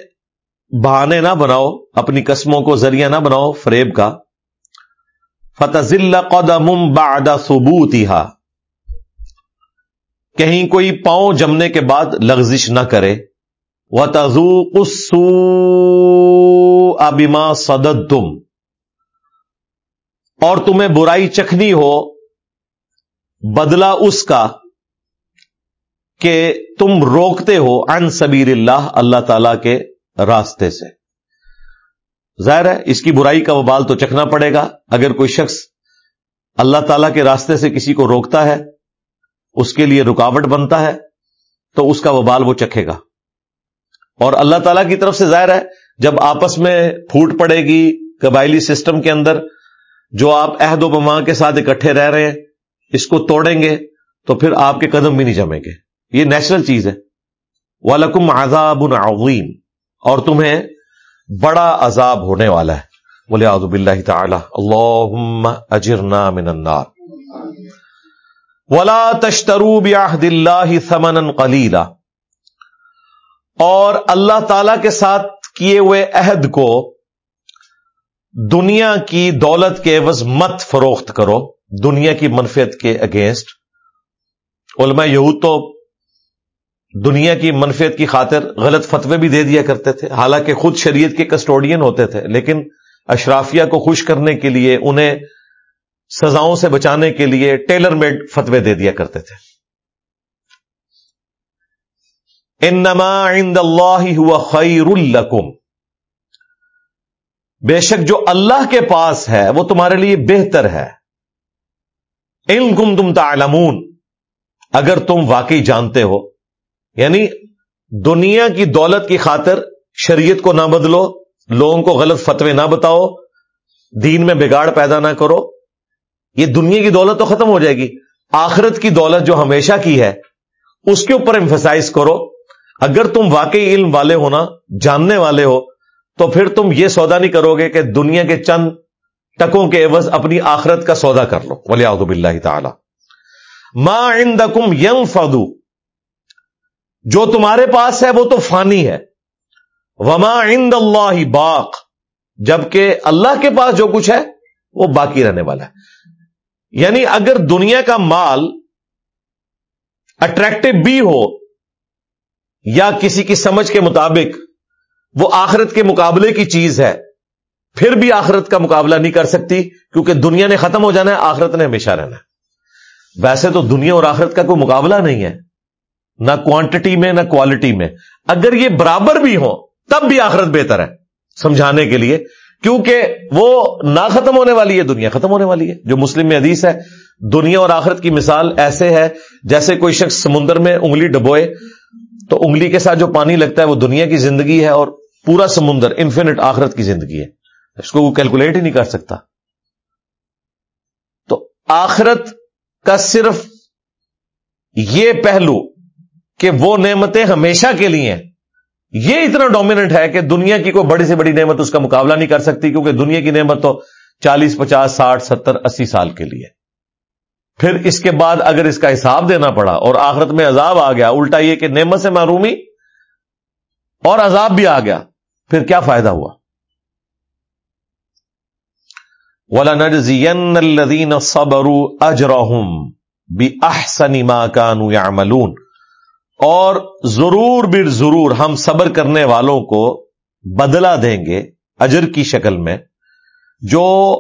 بہانے نہ بناؤ، اپنی قسموں کو ذریعہ نہ بناؤ، فریب کا۔ فتح قدم بعد ثبوت کہیں کوئی پاؤں جمنے کے بعد لغزش نہ کرے۔ وہ تزو کسو ابیما سدت تم اور تمہیں برائی چکھنی ہو بدلا اس کا کہ تم روکتے ہو ان سبیر اللہ اللہ تعالی کے راستے سے۔ ظاہر ہے، اس کی برائی کا وبال تو چکھنا پڑے گا۔ اگر کوئی شخص اللہ تعالی کے راستے سے کسی کو روکتا ہے، اس کے لیے رکاوٹ بنتا ہے، تو اس کا وبال وہ چکھے گا۔ اور اللہ تعالی کی طرف سے ظاہر ہے، جب آپس میں پھوٹ پڑے گی قبائلی سسٹم کے اندر، جو آپ عہد و بما کے ساتھ اکٹھے رہ رہے ہیں، اس کو توڑیں گے، تو پھر آپ کے قدم بھی نہیں جمیں گے۔ یہ نیچرل چیز ہے۔ والم عذاب عظیم اور تمہیں بڑا عذاب ہونے والا ہے۔ بولے آزب اللہ تعالی۔ اللہ اجرنا من النار۔ ولا تشترو بعہد اللہ ثمنا قلیلا۔ اور اللہ تعالی کے ساتھ کیے ہوئے عہد کو دنیا کی دولت کے عوض مت فروخت کرو۔ دنیا کی منفیت کے اگینسٹ علماء یہود تو دنیا کی منفیت کی خاطر غلط فتوے بھی دے دیا کرتے تھے۔ حالانکہ خود شریعت کے کسٹوڈین ہوتے تھے، لیکن اشرافیہ کو خوش کرنے کے لیے، انہیں سزاؤں سے بچانے کے لیے ٹیلر میڈ فتوے دے دیا کرتے تھے۔ انما عند اللہ ہوا خیر الکم بے شک جو اللہ کے پاس ہے، وہ تمہارے لیے بہتر ہے۔ ان کم تم تعلمون۔ اگر تم واقعی جانتے ہو یعنی دنیا کی دولت کی خاطر شریعت کو نہ بدلو، لوگوں کو غلط فتوے نہ بتاؤ، دین میں بگاڑ پیدا نہ کرو، یہ دنیا کی دولت تو ختم ہو جائے گی۔ آخرت کی دولت جو ہمیشہ کی ہے، اس کے اوپر امفسائز کرو۔ اگر تم واقعی علم والے ہونا جاننے والے ہو، تو پھر تم یہ سودا نہیں کرو گے کہ دنیا کے چند ٹکوں کے عوض اپنی آخرت کا سودا کر لو۔ ولی آدب اللہ تعالی۔ ماں عندکم یم فدو جو تمہارے پاس ہے وہ تو فانی ہے۔ وما عند اللہ باق۔ جبکہ اللہ کے پاس جو کچھ ہے وہ باقی رہنے والا ہے۔ یعنی اگر دنیا کا مال اٹریکٹو بھی ہو یا کسی کی سمجھ کے مطابق وہ آخرت کے مقابلے کی چیز ہے، پھر بھی آخرت کا مقابلہ نہیں کر سکتی، کیونکہ دنیا نے ختم ہو جانا ہے، آخرت نے ہمیشہ رہنا ہے۔ ویسے تو دنیا اور آخرت کا کوئی مقابلہ نہیں ہے۔ نہ کوانٹٹی میں، نہ کوالٹی میں۔ اگر یہ برابر بھی ہو تب بھی آخرت بہتر ہے، سمجھانے کے لیے۔ کیونکہ وہ نہ ختم ہونے والی ہے، دنیا ختم ہونے والی ہے۔ جو مسلم میں حدیث ہے، دنیا اور آخرت کی مثال ایسے ہے، جیسے کوئی شخص سمندر میں انگلی ڈبوئے، تو انگلی کے ساتھ جو پانی لگتا ہے، وہ دنیا کی زندگی ہے اور پورا سمندر انفینٹ آخرت کی زندگی ہے۔ اس کو وہ کیلکولیٹ ہی نہیں کر سکتا۔ تو آخرت کا صرف یہ پہلو کہ وہ نعمتیں ہمیشہ کے لیے ہیں۔ یہ اتنا ڈومیننٹ ہے کہ دنیا کی کوئی بڑی سے بڑی نعمت اس کا مقابلہ نہیں کر سکتی، کیونکہ دنیا کی نعمت تو چالیس، پچاس، ساٹھ، ستر، اسی سال کے لیے۔ پھر اس کے بعد اگر اس کا حساب دینا پڑا اور آخرت میں عذاب آ گیا، الٹا یہ کہ نعمت سے معرومی اور عذاب بھی آ گیا، پھر کیا فائدہ ہوا؟ الَّذِينَ صَبَرُوا أَجْرَهُمْ بِأَحْسَنِ مَا كَانُوا يَعْمَلُونَ۔ اور ضرور بر ضرور ہم صبر کرنے والوں کو بدلہ دیں گے اجر کی شکل میں، جو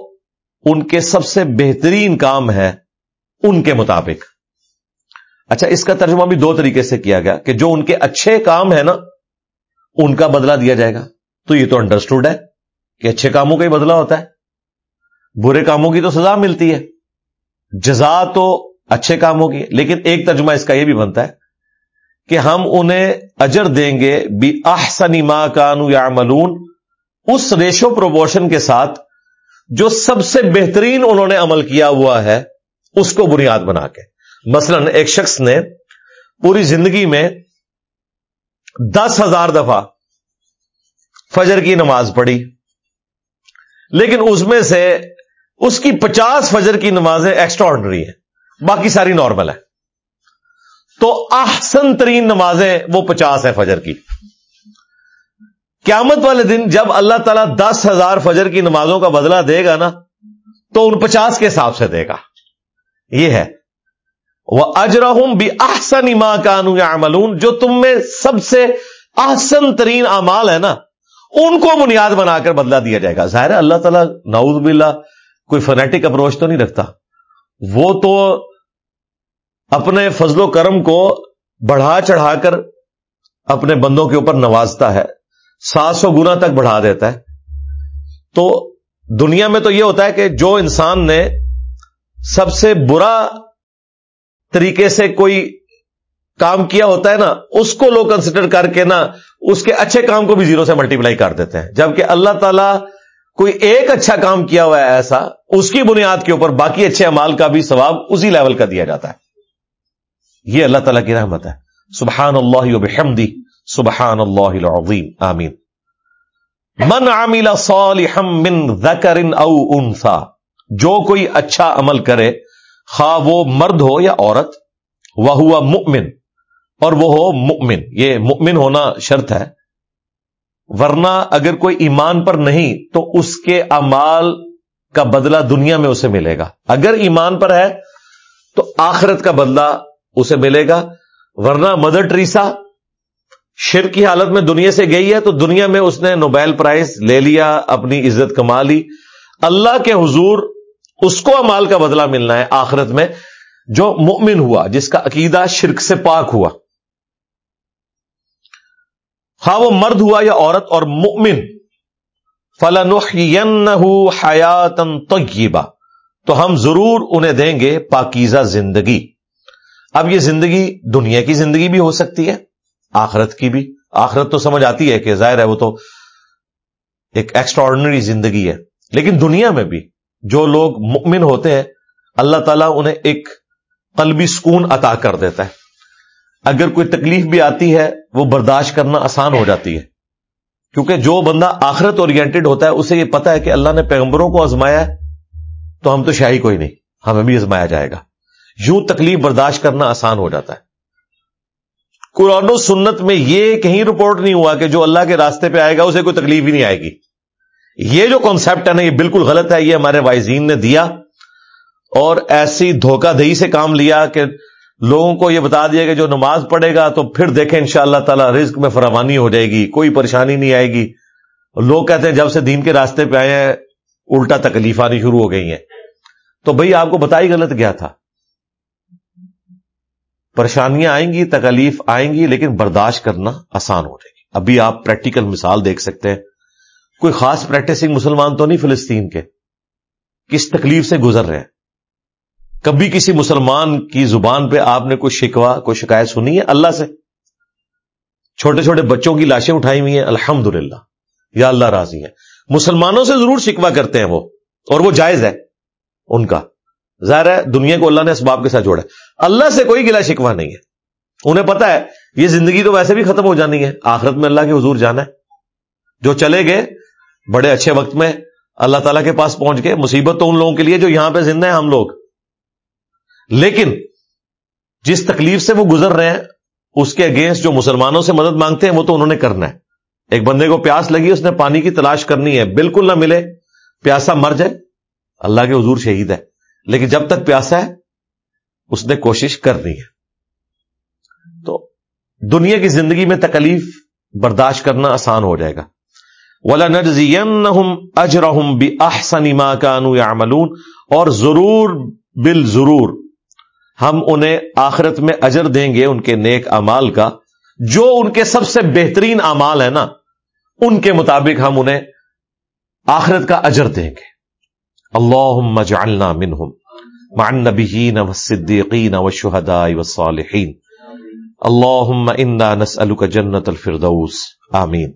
ان کے سب سے بہترین کام ہے ان کے مطابق۔ اچھا اس کا ترجمہ بھی دو طریقے سے کیا گیا کہ جو ان کے اچھے کام ہے نا، ان کا بدلہ دیا جائے گا۔ تو یہ تو انڈرسٹوڈ ہے کہ اچھے کاموں کا ہی بدلہ ہوتا ہے۔ برے کاموں کی تو سزا ملتی ہے۔ جزا تو اچھے کاموں کی لیکن ایک ترجمہ اس کا یہ بھی بنتا ہے کہ ہم انہیں اجر دیں گے بھی احسنی ماں کانو یا ملون اس ریشو پروپورشن کے ساتھ جو سب سے بہترین انہوں نے عمل کیا ہوا ہے، اس کو بنیاد بنا کے۔ مثلا ایک شخص نے پوری زندگی میں دس ہزار دفعہ فجر کی نماز پڑھی، لیکن اس میں سے اس کی پچاس فجر کی نمازیں ایکسٹرا آرڈنری ہیں، باقی ساری نارمل ہے تو احسن ترین نمازیں وہ پچاس ہیں فجر کی۔ قیامت والے دن جب اللہ تعالیٰ دس ہزار فجر کی نمازوں کا بدلہ دے گا نا، تو ان پچاس کے حساب سے دے گا۔ یہ ہے۔ وہ اجرحم بھی احسن ماں کانو یا جو تم میں سب سے احسن ترین اعمال ہے نا، ان کو بنیاد بنا کر بدلا دیا جائے گا۔ ظاہر اللہ تعالیٰ نعوذ باللہ، کوئی فنیٹک اپروچ تو نہیں رکھتا۔ وہ تو اپنے فضل و کرم کو بڑھا چڑھا کر اپنے بندوں کے اوپر نوازتا ہے سات سو گنا تک بڑھا دیتا ہے۔ تو دنیا میں تو یہ ہوتا ہے کہ جو انسان نے سب سے برا طریقے سے کوئی کام کیا ہوتا ہے نا، اس کو لوگ کنسیڈر کر کے نا اس کے اچھے کام کو بھی زیرو سے ملٹیپلائی کر دیتے ہیں۔ جبکہ اللہ تعالیٰ کوئی ایک اچھا کام کیا ہوا ہے ایسا، اس کی بنیاد کے اوپر باقی اچھے امال کا بھی ثواب اسی لیول کا دیا جاتا ہے۔ یہ اللہ تعالیٰ کی رحمت ہے۔ سبحان اللہ بحمدی سبحان اللہ العظیم، آمین۔ من عمل صالحا من ذکر او انثى جو کوئی اچھا عمل کرے، خواہ وہ مرد ہو یا عورت وہ ہوا مؤمن، اور وہ ہو مؤمن، یہ مؤمن ہونا شرط ہے۔ ورنہ اگر کوئی ایمان پر نہیں، تو اس کے امال کا بدلہ دنیا میں اسے ملے گا۔ اگر ایمان پر ہے، تو آخرت کا بدلہ اسے ملے گا۔ ورنہ مدر ٹریسا شر کی حالت میں دنیا سے گئی ہے تو دنیا میں اس نے نوبیل پرائز لے لیا، اپنی عزت کما لی۔ اللہ کے حضور اس کو امال کا بدلہ ملنا ہے آخرت میں، جو مؤمن ہوا، جس کا عقیدہ شرک سے پاک ہوا۔ ہاں وہ مرد ہوا یا عورت اور مؤمن۔ فلاں حیاتن طیبہ تو ہم ضرور انہیں دیں گے پاکیزہ زندگی۔ اب یہ زندگی دنیا کی زندگی بھی ہو سکتی ہے، آخرت کی بھی۔ آخرت تو سمجھ آتی ہے کہ ظاہر ہے وہ تو ایک ایکسٹرا آرڈنری زندگی ہے۔ لیکن دنیا میں بھی جو لوگ مؤمن ہوتے ہیں، اللہ تعالیٰ انہیں ایک قلبی سکون عطا کر دیتا ہے۔ اگر کوئی تکلیف بھی آتی ہے، وہ برداشت کرنا آسان ہو جاتی ہے۔ کیونکہ جو بندہ آخرت اورینٹیڈ ہوتا ہے، اسے یہ پتا ہے کہ اللہ نے پیغمبروں کو آزمایا تو ہم تو شاہی کوئی نہیں، ہمیں بھی آزمایا جائے گا۔ یوں تکلیف برداشت کرنا آسان ہو جاتا ہے۔ قرآن و سنت میں یہ کہیں رپورٹ نہیں ہوا کہ جو اللہ کے راستے پہ آئے گا اسے کوئی تکلیف ہی نہیں آئے گی۔ یہ جو کانسیپٹ ہے نا، یہ بالکل غلط ہے۔ یہ ہمارے وائزین نے دیا اور ایسی دھوکہ دہی سے کام لیا کہ لوگوں کو یہ بتا دیا کہ جو نماز پڑھے گا تو پھر دیکھیں ان شاء اللہ تعالیٰ رزق میں فراوانی ہو جائے گی، کوئی پریشانی نہیں آئے گی۔ لوگ کہتے ہیں جب سے دین کے راستے پہ آئے ہیں، الٹا تکلیف آنی شروع ہو گئی ہیں۔ تو بھئی آپ کو بتائی غلط گیا تھا؟ پریشانیاں آئیں گی تکلیف آئیں گی، لیکن برداشت کرنا آسان ہو جائے گی۔ ابھی آپ پریکٹیکل مثال دیکھ سکتے ہیں۔ کوئی خاص پریکٹسنگ مسلمان تو نہیں فلسطین کے؟ کس تکلیف سے گزر رہے ہیں؟ کبھی کسی مسلمان کی زبان پہ آپ نے کوئی شکوا کوئی شکایت سنی ہے اللہ سے؟ چھوٹے چھوٹے بچوں کی لاشیں اٹھائی ہوئی ہیں الحمد یا اللہ راضی ہے مسلمانوں سے ضرور شکوا کرتے ہیں وہ، اور وہ جائز ہے ان کا۔ ظاہر ہے دنیا کو اللہ نے اسباب کے ساتھ جوڑا اللہ سے کوئی گلا شکوا نہیں ہے۔ انہیں پتا ہے یہ زندگی تو ویسے بھی ختم ہو جانی ہے۔ آخرت میں اللہ کے حضور جانا ہے۔ جو چلے گئے بڑے اچھے وقت میں اللہ تعالیٰ کے پاس پہنچ گئے۔ مصیبت تو ان لوگوں کے لیے جو یہاں پہ زندہ ہیں ہم لوگ۔ لیکن جس تکلیف سے وہ گزر رہے ہیں، اس کے اگینسٹ جو مسلمانوں سے مدد مانگتے ہیں، وہ تو انہوں نے کرنا ہے۔ ایک بندے کو پیاس لگی، اس نے پانی کی تلاش کرنی ہے، بالکل نہ ملے، پیاسا مر جائے۔ اللہ کے حضور شہید ہے لیکن جب تک پیاسا ہے، اس نے کوشش کرنی ہے۔ تو دنیا کی زندگی میں تکلیف برداشت کرنا آسان ہو جائے گا۔ ولا اجرحم بھی احسنیما کانو یا اور ضرور بل ضرور ہم انہیں آخرت میں اجر دیں گے ان کے نیک امال کا۔ جو ان کے سب سے بہترین امال ہے نا، ان کے مطابق ہم انہیں آخرت کا اجر دیں گے۔ اللہ جعلنا منہم مع النبیین والصدیقین والشہداء والصالحین اللہم انا نسألک جنت الفردوس، آمین۔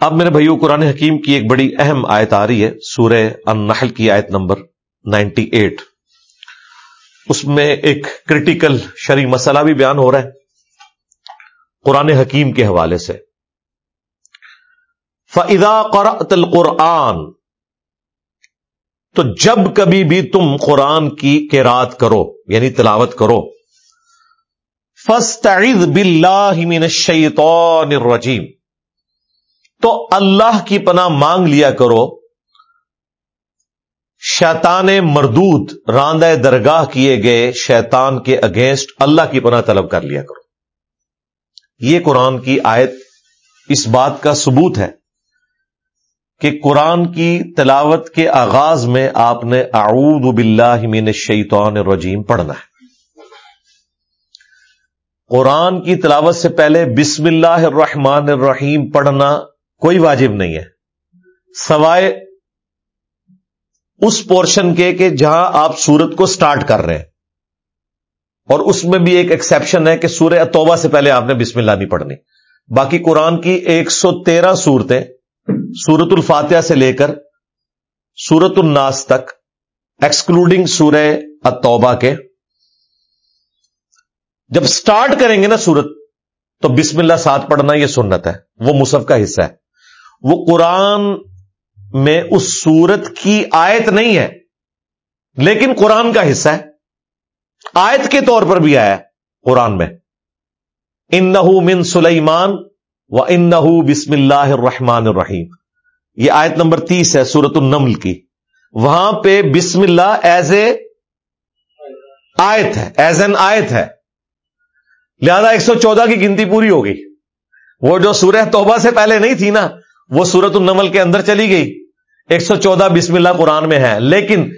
اب میرے بھائیو، قرآن حکیم کی ایک بڑی اہم آیت آ رہی ہے، سورہ النحل کی آیت نمبر نائنٹی ایٹ۔ اس میں ایک کرٹیکل شری مسئلہ بھی بیان ہو رہا ہے، قرآن حکیم کے حوالے سے۔ فضا قرأت القرآن، تو جب کبھی بھی تم قرآن کی کیرات کرو یعنی تلاوت کرو فستعذ باللہ من الشیطان الرجیم تو اللہ کی پناہ مانگ لیا کرو، شیطان مردود راندہ درگاہ کیے گئے شیطان کے اگینسٹ اللہ کی پناہ طلب کر لیا کرو۔ یہ قرآن کی آیت اس بات کا ثبوت ہے۔ کہ قرآن کی تلاوت کے آغاز میں آپ نے اعوذ باللہ من الشیطان الرجیم پڑھنا ہے۔ قرآن کی تلاوت سے پہلے بسم اللہ الرحمن الرحیم پڑھنا کوئی واجب نہیں ہے۔ سوائے اس پورشن کے کہ جہاں آپ سورت کو سٹارٹ کر رہے ہیں۔ اور اس میں بھی ایک ایکسپشن ہے کہ سورہ توبہ سے پہلے آپ نے بسم اللہ نہیں پڑھنی۔ باقی قرآن کی ایک سو تیرہ سورتیں سورت الفاتحہ سے لے کر سورت الناس تک ایکسکلوڈنگ سورہ اتوبہ کے۔ جب سٹارٹ کریں گے نا سورت، تو بسم اللہ ساتھ پڑھنا یہ سنت ہے، وہ مصحف کا حصہ ہے۔ وہ قرآن میں اس سورت کی آیت نہیں ہے، لیکن قرآن کا حصہ ہے۔ آیت کے طور پر بھی آیا قرآن میں۔ ان من سلیمان و ان بسم اللہ الرحمن الرحیم۔ یہ آیت نمبر تیس ہے سورت النمل کی۔ وہاں پہ بسم اللہ ایز اے آیت ہے ایز این آیت ہے۔ لہذا ایک سو چودہ کی گنتی پوری ہوگی۔ وہ جو سورہ توبہ سے پہلے نہیں تھی نا، وہ سورت النمل کے اندر چلی گئی۔ ایک سو چودہ بسم اللہ قرآن میں ہے۔ لیکن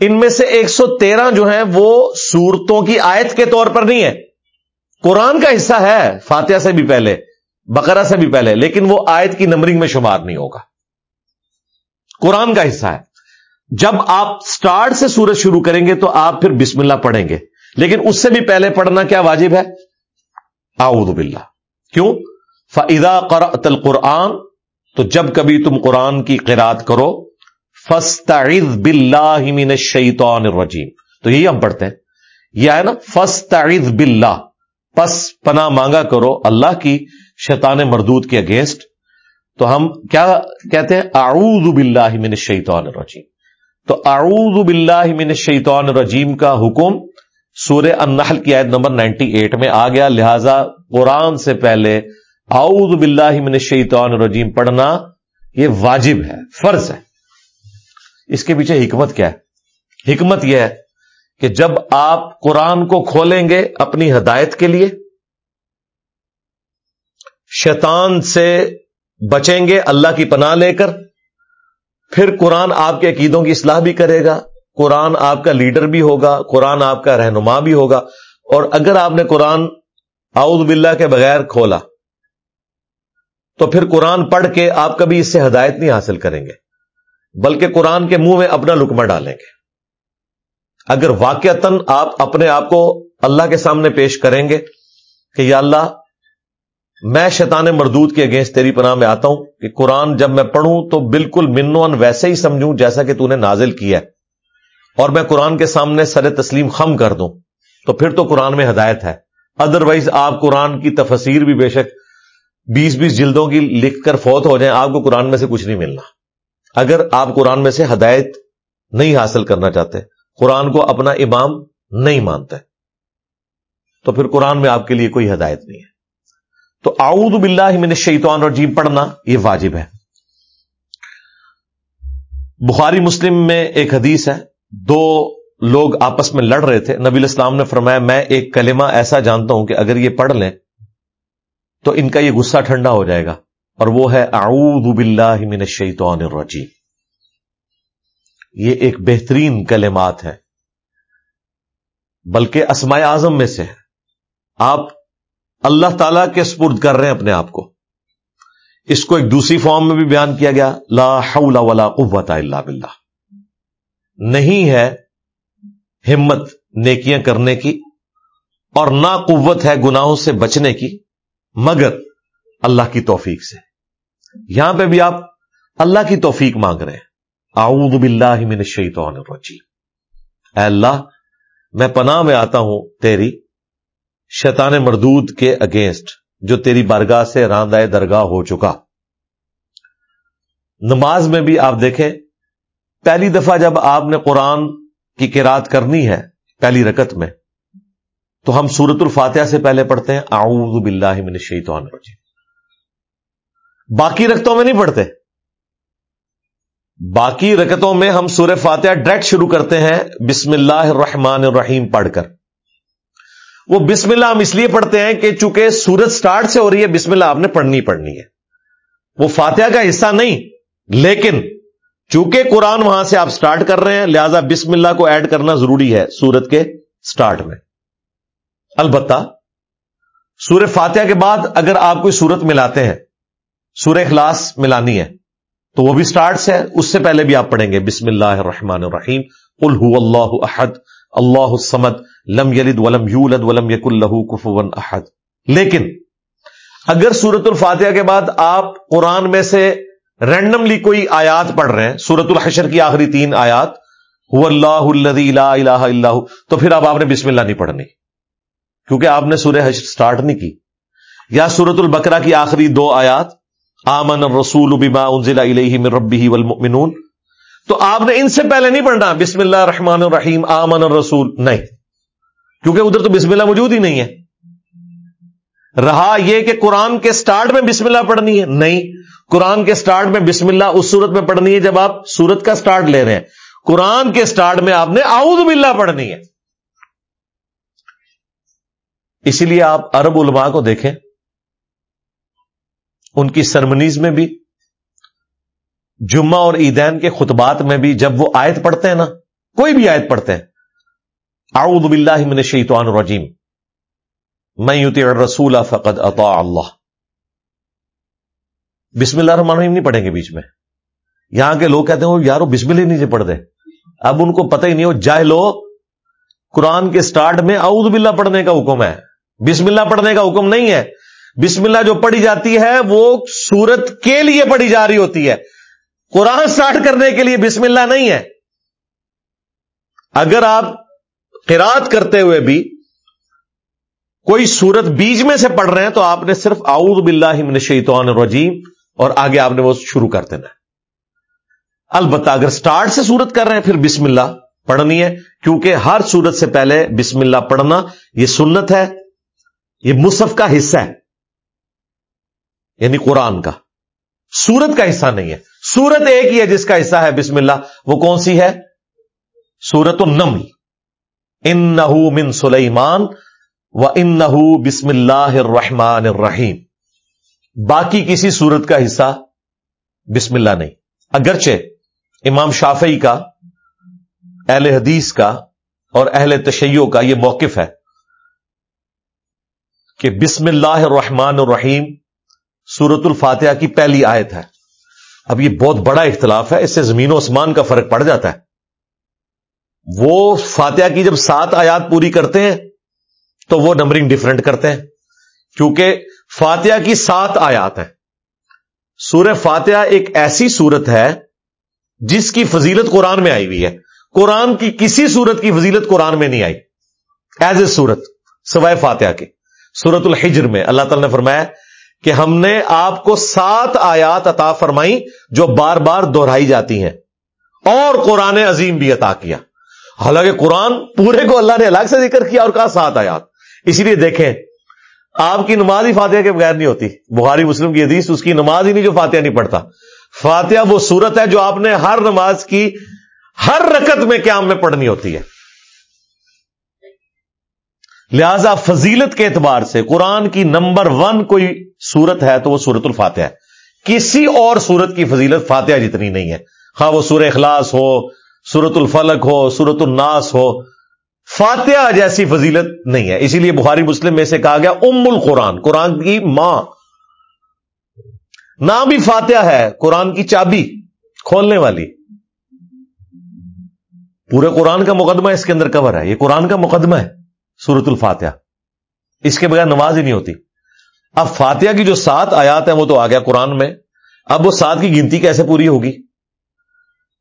ان میں سے ایک سو تیرہ جو ہیں، وہ سورتوں کی آیت کے طور پر نہیں ہے۔ قرآن کا حصہ ہے، فاتحہ سے بھی پہلے۔ بقرہ سے بھی پہلے، لیکن وہ آیت کی نمبرنگ میں شمار نہیں ہوگا۔ قرآن کا حصہ ہے۔ جب آپ سٹارٹ سے سورج شروع کریں گے تو آپ پھر بسم اللہ پڑھیں گے۔ لیکن اس سے بھی پہلے پڑھنا کیا واجب ہے؟ اعوذ باللہ۔ کیوں؟ فضا قرأت القرآن، تو جب کبھی تم قرآن کی قرات کرو فستعذ باللہ من الشیطان الرجیم تو یہی ہم پڑھتے ہیں۔ یہ ہے نا؟ فستعذ باللہ پس پناہ مانگا کرو اللہ کی۔ شیطان مردود کے اگینسٹ تو ہم کیا کہتے ہیں؟ اعوذ باللہ من الشیطان الرجیم۔ تو اعوذ باللہ من الشیطان الرجیم کا حکم سورہ النحل کی آیت نمبر 98 میں آ گیا۔ لہذا قرآن سے پہلے اعوذ باللہ من الشیطان الرجیم پڑھنا یہ واجب ہے، فرض ہے۔ اس کے پیچھے حکمت کیا ہے؟ حکمت یہ ہے کہ جب آپ قرآن کو کھولیں گے اپنی ہدایت کے لیے شیطان سے بچیں گے، اللہ کی پناہ لے کر۔ پھر قرآن آپ کے عقیدوں کی اصلاح بھی کرے گا، قرآن آپ کا لیڈر بھی ہوگا، قرآن آپ کا رہنما بھی ہوگا۔ اور اگر آپ نے قرآن اعوذ باللہ کے بغیر کھولا، تو پھر قرآن پڑھ کے آپ کبھی اس سے ہدایت نہیں حاصل کریں گے، بلکہ قرآن کے منہ میں اپنا لکمہ ڈالیں گے۔ اگر واقعتاً آپ اپنے آپ کو اللہ کے سامنے پیش کریں گے کہ یا اللہ میں شیطان مردود کے اگینسٹ تیری پناہ میں آتا ہوں کہ قرآن جب میں پڑھوں تو بالکل منون ویسے ہی سمجھوں جیسا کہ تو نے نازل کیا ہے۔ اور میں قرآن کے سامنے سر تسلیم خم کر دوں، تو پھر تو قرآن میں ہدایت ہے۔ ادروائز آپ قرآن کی تفسیر بھی بے شک بیس بیس جلدوں کی لکھ کر فوت ہو جائیں، آپ کو قرآن میں سے کچھ نہیں ملنا۔ اگر آپ قرآن میں سے ہدایت نہیں حاصل کرنا چاہتے، قرآن کو اپنا امام نہیں مانتے، تو پھر قرآن میں آپ کے لیے کوئی ہدایت نہیں ہے۔ تو اعوذ باللہ من الشیطان الرجیم پڑھنا یہ واجب ہے۔ بخاری مسلم میں ایک حدیث ہے، دو لوگ آپس میں لڑ رہے تھے۔ نبی الاسلام نے فرمایا، میں ایک کلمہ ایسا جانتا ہوں کہ اگر یہ پڑھ لیں تو ان کا یہ غصہ ٹھنڈا ہو جائے گا۔ اور وہ ہے، اعوذ باللہ من الشیطان الرجیم۔ یہ ایک بہترین کلمات ہے بلکہ اسماء اعظم میں سے ہے آپ اللہ تعالی کے سپرد کر رہے ہیں اپنے آپ کو۔ اس کو ایک دوسری فارم میں بھی بیان کیا گیا، لا حول ولا قوت الا باللہ۔ نہیں ہے ہمت نیکیاں کرنے کی اور نہ قوت ہے گناہوں سے بچنے کی، مگر اللہ کی توفیق سے۔ یہاں پہ بھی آپ اللہ کی توفیق مانگ رہے ہیں۔ اعوذ باللہ من الشیطان الرجیم۔ اے اللہ، میں پناہ میں آتا ہوں تیری شیطان مردود کے اگینسٹ جو تیری بارگاہ سے راندائے درگاہ ہو چکا۔ نماز میں بھی آپ دیکھیں، پہلی دفعہ جب آپ نے قرآن کی قرات کرنی ہے، پہلی رکت میں، تو ہم سورت الفاتحہ سے پہلے پڑھتے ہیں، اعوذ باللہ من الشیطان الرجیم۔ باقی رکتوں میں نہیں پڑھتے۔ باقی رکتوں میں ہم سورہ فاتحہ ڈائریکٹ شروع کرتے ہیں، بسم اللہ الرحمن الرحیم پڑھ کر۔ وہ بسم اللہ ہم اس لیے پڑھتے ہیں کہ چونکہ سورت سٹارٹ سے ہو رہی ہے، بسم اللہ آپ نے پڑھنی پڑھنی ہے۔ وہ فاتحہ کا حصہ نہیں، لیکن چونکہ قرآن وہاں سے آپ سٹارٹ کر رہے ہیں، لہذا بسم اللہ کو ایڈ کرنا ضروری ہے سورت کے سٹارٹ میں۔ البتہ سورہ فاتحہ کے بعد اگر آپ کوئی سورت ملاتے ہیں، سورہ اخلاص ملانی ہے، تو وہ بھی سٹارٹ سے ہے۔ اس سے پہلے بھی آپ پڑھیں گے، بسم اللہ الرحمن الرحیم، قل هو اللہ احد اللہ الصمد لم یلد ولم یولد ولم یک اللہ کفوا احد۔ لیکن اگر سورت الفاتحہ کے بعد آپ قرآن میں سے رینڈملی کوئی آیات پڑھ رہے ہیں سورت الحشر کی آخری تین آیات، هو اللہ الذی لا الہ الا تو پھر اب آپ نے بسم اللہ نہیں پڑھنی۔ کیونکہ آپ نے سورہ حشر سٹارٹ نہیں کی۔ یا سورت البقرہ کی آخری دو آیات، آمن الرسول بما انزل الیہ من ربہ والمؤمنون تو آپ نے ان سے پہلے نہیں پڑھنا، بسم اللہ الرحمن الرحیم، آمن الرسول، نہیں۔ کیونکہ ادھر تو بسم اللہ موجود ہی نہیں ہے۔ رہا یہ کہ قرآن کے سٹارٹ میں بسم اللہ پڑھنی ہے، نہیں۔ قرآن کے سٹارٹ میں بسم اللہ اس صورت میں پڑھنی ہے جب آپ سورت کا سٹارٹ لے رہے ہیں۔ قرآن کے سٹارٹ میں آپ نے اعوذ باللہ پڑھنی ہے۔ اسی لیے آپ عرب علماء کو دیکھیں۔ ان کی سرمنیز میں بھی جمعہ اور عیدین کے خطبات میں بھی جب وہ آیت پڑھتے ہیں نا، کوئی بھی آیت پڑھتے ہیں۔ اعوذ باللہ من الشیطان الرجیم۔ میں یوتی رسول فقد اطاع اللہ۔ بسم اللہ الرحمن الرحیم نہیں پڑھیں گے بیچ میں۔ یہاں کے لوگ کہتے ہیں یارو بسم اللہ نہیں پڑھ دے۔ اب ان کو پتہ ہی نہیں ہو جائے لو قرآن کے سٹارٹ میں اعوذ باللہ پڑھنے کا حکم ہے۔ بسم اللہ پڑھنے کا حکم نہیں ہے۔ بسم اللہ جو پڑھی جاتی ہے، وہ سورت کے لیے پڑھی جا رہی ہوتی ہے۔ قرآن سٹارٹ کرنے کے لیے بسم اللہ نہیں ہے۔ اگر آپ قرات کرتے ہوئے بھی کوئی سورت بیج میں سے پڑھ رہے ہیں تو آپ نے صرف اعوذ باللہ من الشیطان الرجیم اور آگے آپ نے وہ شروع کر دینا البتہ اگر سٹارٹ سے سورت کر رہے ہیں پھر بسم اللہ پڑھنی ہے، کیونکہ ہر سورت سے پہلے بسم اللہ پڑھنا یہ سنت ہے، یہ مصحف کا حصہ ہے یعنی قرآن کا۔ سورت کا حصہ نہیں ہے۔ سورت ایک ہی ہے جس کا حصہ ہے بسم اللہ۔ وہ کون سی ہے؟ سورت النمل۔ ان نہ من سلیمان و ان نہ بسم اللہ الرحمن الرحیم۔ باقی کسی سورت کا حصہ بسم اللہ نہیں۔ اگرچہ امام شافعی کا، اہل حدیث کا اور اہل تشیع کا یہ موقف ہے کہ بسم اللہ الرحمن الرحیم سورت الفاتحہ کی پہلی آیت ہے۔ اب یہ بہت بڑا اختلاف ہے، اس سے زمین و عثمان کا فرق پڑ جاتا ہے۔ وہ فاتحہ کی جب سات آیات پوری کرتے ہیں، تو وہ نمبرنگ ڈفرنٹ کرتے ہیں۔ کیونکہ فاتحہ کی سات آیات ہیں۔ سورہ فاتحہ ایک ایسی صورت ہے، جس کی فضیلت قرآن میں آئی ہوئی ہے۔ قرآن کی کسی صورت کی فضیلت قرآن میں نہیں آئی۔ ایز اے سورت سوائے فاتحہ کی سورت الحجر میں، اللہ تعالی نے فرمایا کہ ہم نے آپ کو سات آیات عطا فرمائی جو بار بار دہرائی جاتی ہیں۔ اور قرآن عظیم بھی عطا کیا۔ حالانکہ قرآن پورے کو اللہ نے الگ سے ذکر کیا اور کہا سات آیات۔ اسی لیے دیکھیں، آپ کی نماز ہی فاتحہ کے بغیر نہیں ہوتی۔ بخاری مسلم کی حدیث، اس کی نماز ہی نہیں جو فاتحہ نہیں پڑھتا۔ فاتحہ وہ صورت ہے جو آپ نے ہر نماز کی ہر رکت میں قیام میں پڑھنی ہوتی ہے۔ لہذا فضیلت کے اعتبار سے قرآن کی نمبر ون کوئی صورت ہے تو وہ سورت الفاتحہ ہے۔ کسی اور صورت کی فضیلت فاتحہ جتنی نہیں ہے۔ ہاں وہ سور اخلاص ہو، سورت الفلق ہو، سورت الناس ہو۔ فاتحہ جیسی فضیلت نہیں ہے۔ اسی لیے بخاری مسلم میں سے کہا گیا، ام القرآن، قرآن کی ماں۔ نام بھی فاتحہ ہے، قرآن کی چابی کھولنے والی۔ پورے قرآن کا مقدمہ اس کے اندر کور ہے۔ یہ قرآن کا مقدمہ ہے، سورت الفاتحہ۔ اس کے بغیر نماز ہی نہیں ہوتی۔ اب فاتحہ کی جو سات آیات ہیں وہ تو آ گیا قرآن میں۔ اب وہ سات کی گنتی کیسے پوری ہوگی؟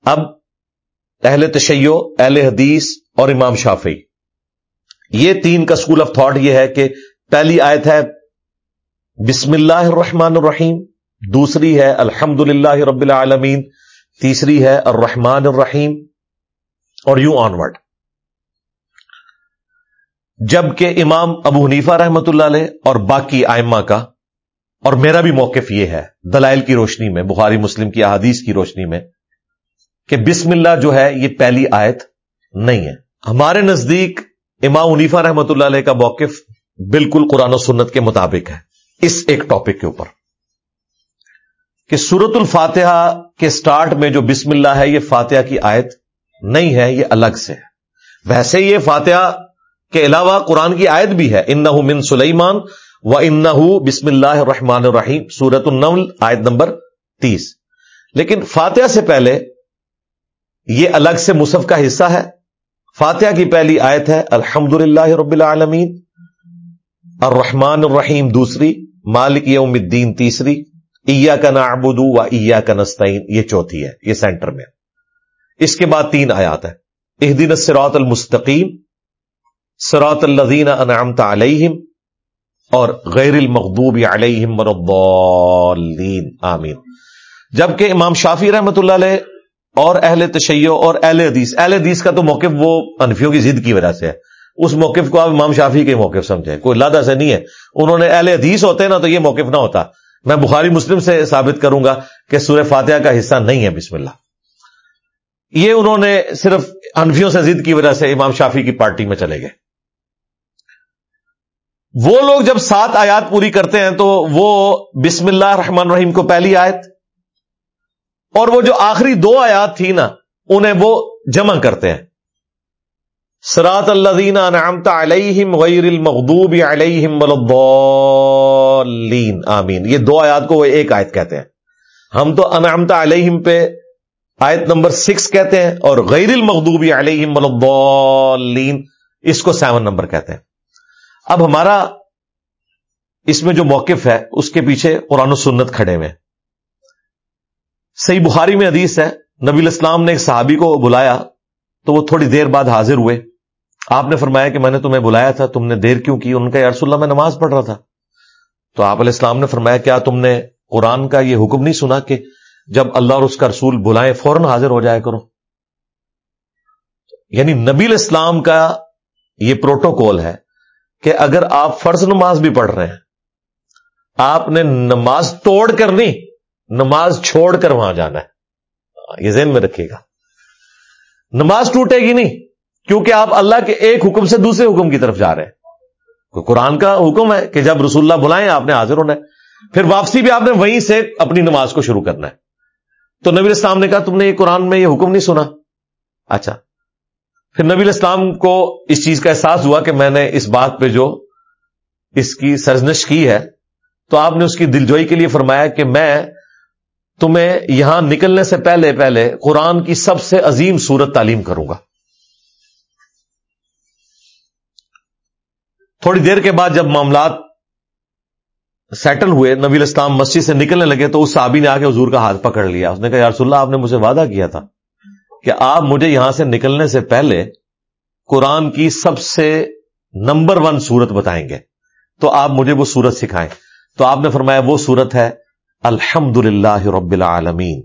اب اہل تشیع، اہل حدیث اور امام شافی یہ تین کا اسکول آف تھاٹ یہ ہے کہ پہلی آیت ہے، بسم اللہ الرحمن الرحیم دوسری ہے الحمد رب العالمین تیسری ہے، الرحمن الرحیم اور یو آنورڈ جبکہ امام ابو حنیفہ رحمت اللہ علیہ اور باقی آئمہ کا، اور میرا بھی موقف یہ ہے دلائل کی روشنی میں، بخاری مسلم کی احادیث کی روشنی میں، کہ بسم اللہ جو ہے یہ پہلی آیت نہیں ہے۔ ہمارے نزدیک امام عنیفا رحمت اللہ علیہ کا موقف بالکل قرآن و سنت کے مطابق ہے، اس ایک ٹاپک کے اوپر۔ کہ سورت الفاتحہ کے سٹارٹ میں جو بسم اللہ ہے، یہ فاتحہ کی آیت نہیں ہے، یہ الگ سے ہے۔ ویسے یہ فاتحہ کے علاوہ قرآن کی آیت بھی ہے ان من سلیمان و ان بسم اللہ الرحمن الرحیم سورت النول آیت نمبر تیس۔ لیکن فاتحہ سے پہلے یہ الگ سے مصحف کا حصہ ہے۔ فاتحہ کی پہلی آیت ہے الحمد رب العالمین، الرحمن الرحیم دوسری، مالک یوم الدین تیسری ایا کا نعبدو و ایا کا نستعین، یہ چوتھی ہے، یہ سینٹر میں۔ اس کے بعد تین آیات ہے اح دن سراط المستقیم سراط الزین انعمت علیہم اور غیر المغضوب علیہم مرضالین آمین۔ جبکہ امام شافی رحمت اللہ علیہ اور اہل تشیع اور اہل حدیث اہل حدیث کا تو موقف وہ انفیوں کی ضد کی وجہ سے ہے۔ اس موقف کو آپ امام شافی کے موقف سمجھیں۔ کوئی لادہ سے نہیں ہے۔ انہوں نے اہل حدیث ہوتے نا تو یہ موقف نہ ہوتا۔ میں بخاری مسلم سے ثابت کروں گا کہ سورہ فاتحہ کا حصہ نہیں ہے، بسم اللہ۔ یہ انہوں نے صرف انفیوں سے ضد کی وجہ سے امام شافی کی پارٹی میں چلے گئے۔ وہ لوگ جب سات آیات پوری کرتے ہیں تو وہ بسم اللہ رحمان رحیم کو پہلی آیت اور وہ جو آخری دو آیات تھی نا، انہیں وہ جمع کرتے ہیں۔ سرات اللہ دینا نامتا علیہم غیر المغدوب علیہم ولین آمین۔ یہ دو آیات کو وہ ایک آیت کہتے ہیں۔ ہم تو انعامتا علیہم پہ آیت نمبر سکس کہتے ہیں اور غیر المغدوبی علیہم ولین اس کو سیون نمبر کہتے ہیں۔ اب ہمارا اس میں جو موقف ہے، اس کے پیچھے قرآن و سنت کھڑے ہوئے صحیح بخاری میں حدیث ہے، نبی الاسلام نے ایک صحابی کو بلایا تو وہ تھوڑی دیر بعد حاضر ہوئے۔ آپ نے فرمایا کہ میں نے تمہیں بلایا تھا، تم نے دیر کیوں کی؟ ان کا یارس اللہ میں نماز پڑھ رہا تھا۔ تو آپ علیہ السلام نے فرمایا، کیا تم نے قرآن کا یہ حکم نہیں سنا کہ جب اللہ اور اس کا رسول بلائیں، فوراً حاضر ہو جائے کرو؟ یعنی نبی الاسلام کا یہ پروٹوکول ہے کہ اگر آپ فرض نماز بھی پڑھ رہے ہیں، آپ نے نماز توڑ کر نہیں، نماز چھوڑ کر وہاں جانا ہے۔ یہ ذہن میں رکھیے گا۔ نماز ٹوٹے گی نہیں، کیونکہ آپ اللہ کے ایک حکم سے دوسرے حکم کی طرف جا رہے ہیں۔ قرآن کا حکم ہے کہ جب رسول اللہ بلائیں، آپ نے حاضر ہونا ہے۔ پھر واپسی بھی آپ نے وہیں سے اپنی نماز کو شروع کرنا ہے۔ تو نبی اسلام نے کہا، تم نے یہ قرآن میں یہ حکم نہیں سنا۔ اچھا پھر نبی اسلام کو اس چیز کا احساس ہوا کہ میں نے اس بات پہ جو اس کی سرزنش کی ہے، تو آپ نے اس کی دلجوئی کے لیے فرمایا کہ میں تمہیں یہاں نکلنے سے پہلے پہلے قرآن کی سب سے عظیم صورت تعلیم کروں گا۔ تھوڑی دیر کے بعد جب معاملات سیٹل ہوئے، نبی الاسلام مسجد سے نکلنے لگے تو اس صحابی نے آ کے حضور کا ہاتھ پکڑ لیا۔ اس نے کہا یارس اللہ، آپ نے مجھے وعدہ کیا تھا۔ کہ آپ مجھے یہاں سے نکلنے سے پہلے قرآن کی سب سے نمبر ون سورت بتائیں گے۔ تو آپ مجھے وہ سورت سکھائیں۔ تو آپ نے فرمایا وہ سورت ہے الحمد للہ رب العالمین،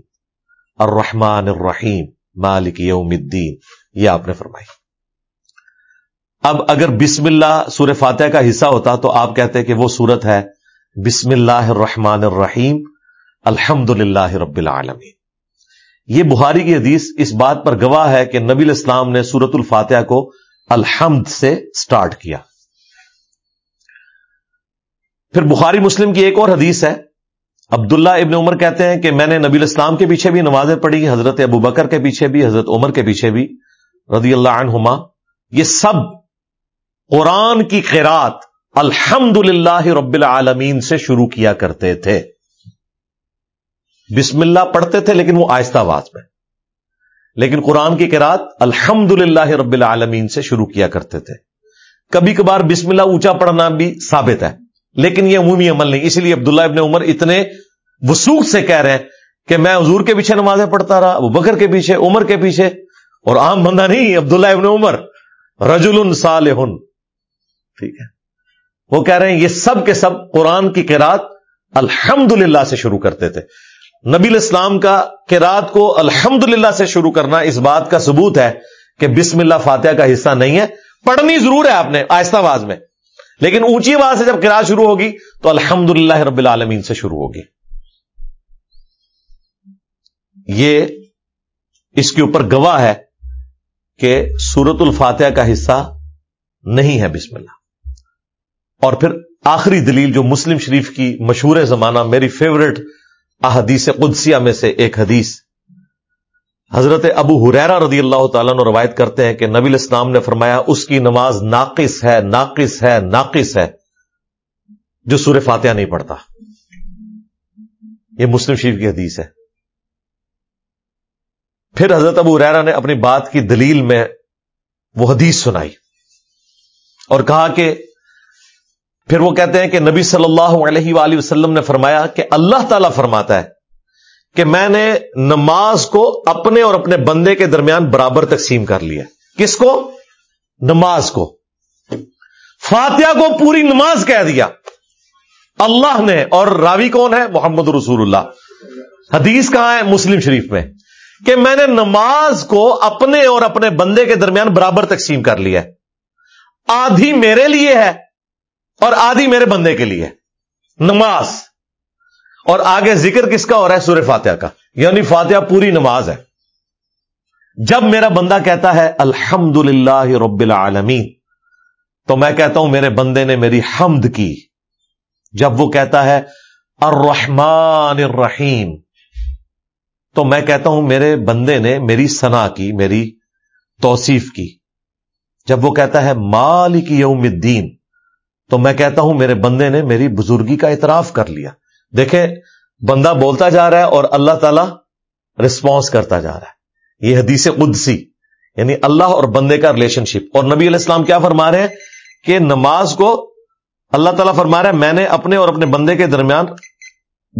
الرحمن الرحیم، مالک یوم الدین۔ یہ آپ نے فرمائی۔ اب اگر بسم اللہ سور فاتح کا حصہ ہوتا تو آپ کہتے کہ وہ سورت ہے، بسم اللہ الرحمن الرحیم الحمد للہ رب العالمین۔ یہ بخاری کی حدیث اس بات پر گواہ ہے کہ نبی الاسلام نے سورت الفاتحہ کو الحمد سے سٹارٹ کیا۔ پھر بخاری مسلم کی ایک اور حدیث ہے۔ عبداللہ ابن عمر کہتے ہیں کہ میں نے نبی الاسلام کے پیچھے بھی نمازیں پڑھی، حضرت ابو بکر کے پیچھے بھی، حضرت عمر کے پیچھے بھی رضی اللہ عنہما۔ یہ سب قرآن کی خیرات الحمد رب العالمین سے شروع کیا کرتے تھے۔ بسم اللہ پڑھتے تھے لیکن وہ آہستہ آواز میں۔ لیکن قرآن کی قرآت الحمد للہ رب العالمین سے شروع کیا کرتے تھے۔ کبھی کبھار بسم اللہ اونچا پڑھنا بھی ثابت ہے، لیکن یہ عمومی عمل نہیں۔ اسی لیے عبداللہ ابن عمر اتنے وسوخ سے کہہ رہے ہیں کہ میں حضور کے پیچھے نمازیں پڑھتا رہا وہ بکر کے پیچھے، عمر کے پیچھے، اور عام بندہ نہیں، عبداللہ ابن عمر۔ رجل صالح ٹھیک ہے۔ وہ کہہ رہے ہیں، یہ سب کے سب قرآن کی قرآت الحمد سے شروع کرتے تھے۔ نبی الاسلام کا قرآت کو الحمد سے شروع کرنا اس بات کا ثبوت ہے کہ بسم اللہ فاتحہ کا حصہ نہیں ہے۔ پڑھنی ضرور ہے آپ نے آہستہ آواز میں۔ لیکن اونچی آواز سے جب قرآت شروع ہوگی تو الحمد رب العالمین سے شروع ہوگی۔ یہ اس کے اوپر گواہ ہے کہ سورت الفاتحہ کا حصہ نہیں ہے بسم اللہ۔ اور پھر آخری دلیل جو مسلم شریف کی مشہور زمانہ میری فیورٹ احادیث قدسیہ میں سے ایک حدیث۔ حضرت ابو حریرا رضی اللہ تعالیٰ نے روایت کرتے ہیں کہ نبی الاسلام نے فرمایا، اس کی نماز ناقص ہے ناقص ہے ناقص ہے، جو سور فاتحہ نہیں پڑھتا۔ یہ مسلم شریف کی حدیث ہے۔ پھر حضرت ابو حریرا نے اپنی بات کی دلیل میں وہ حدیث سنائی اور کہا کہ پھر وہ کہتے ہیں کہ نبی صلی اللہ علیہ وآلہ وسلم نے فرمایا کہ اللہ تعالی فرماتا ہے کہ میں نے نماز کو اپنے اور اپنے بندے کے درمیان برابر تقسیم کر لیا کس کو؟ نماز کو۔ فاتحہ کو پوری نماز کہہ دیا۔ اللہ نے۔ اور راوی کون ہے؟ محمد رسول اللہ۔ حدیث کہاں ہے؟ مسلم شریف میں۔ کہ میں نے نماز کو اپنے اور اپنے بندے کے درمیان برابر تقسیم کر لیا آدھی میرے لیے ہے۔ اور آدھی میرے بندے کے لیے۔ نماز۔ اور آگے ذکر کس کا ہو رہا ہے؟ سورہ فاتحہ کا۔ یعنی فاتحہ پوری نماز ہے۔ جب میرا بندہ کہتا ہے الحمد للہ رب العالمین، تو میں کہتا ہوں، میرے بندے نے میری حمد کی۔ جب وہ کہتا ہے، الرحمن الرحیم، تو میں کہتا ہوں، میرے بندے نے میری سنا کی، میری توصیف کی۔ جب وہ کہتا ہے، مالک یوم الدین تو میں کہتا ہوں میرے بندے نے میری بزرگی کا اعتراف کر لیا۔ دیکھیں، بندہ بولتا جا رہا ہے اور اللہ تعالی رسپانس کرتا جا رہا ہے۔ یہ حدیث قدسی یعنی اللہ اور بندے کا ریلیشن شپ اور نبی علیہ السلام کیا فرما رہے ہیں کہ نماز کو اللہ تعالیٰ فرما رہا ہے، میں نے اپنے اور اپنے بندے کے درمیان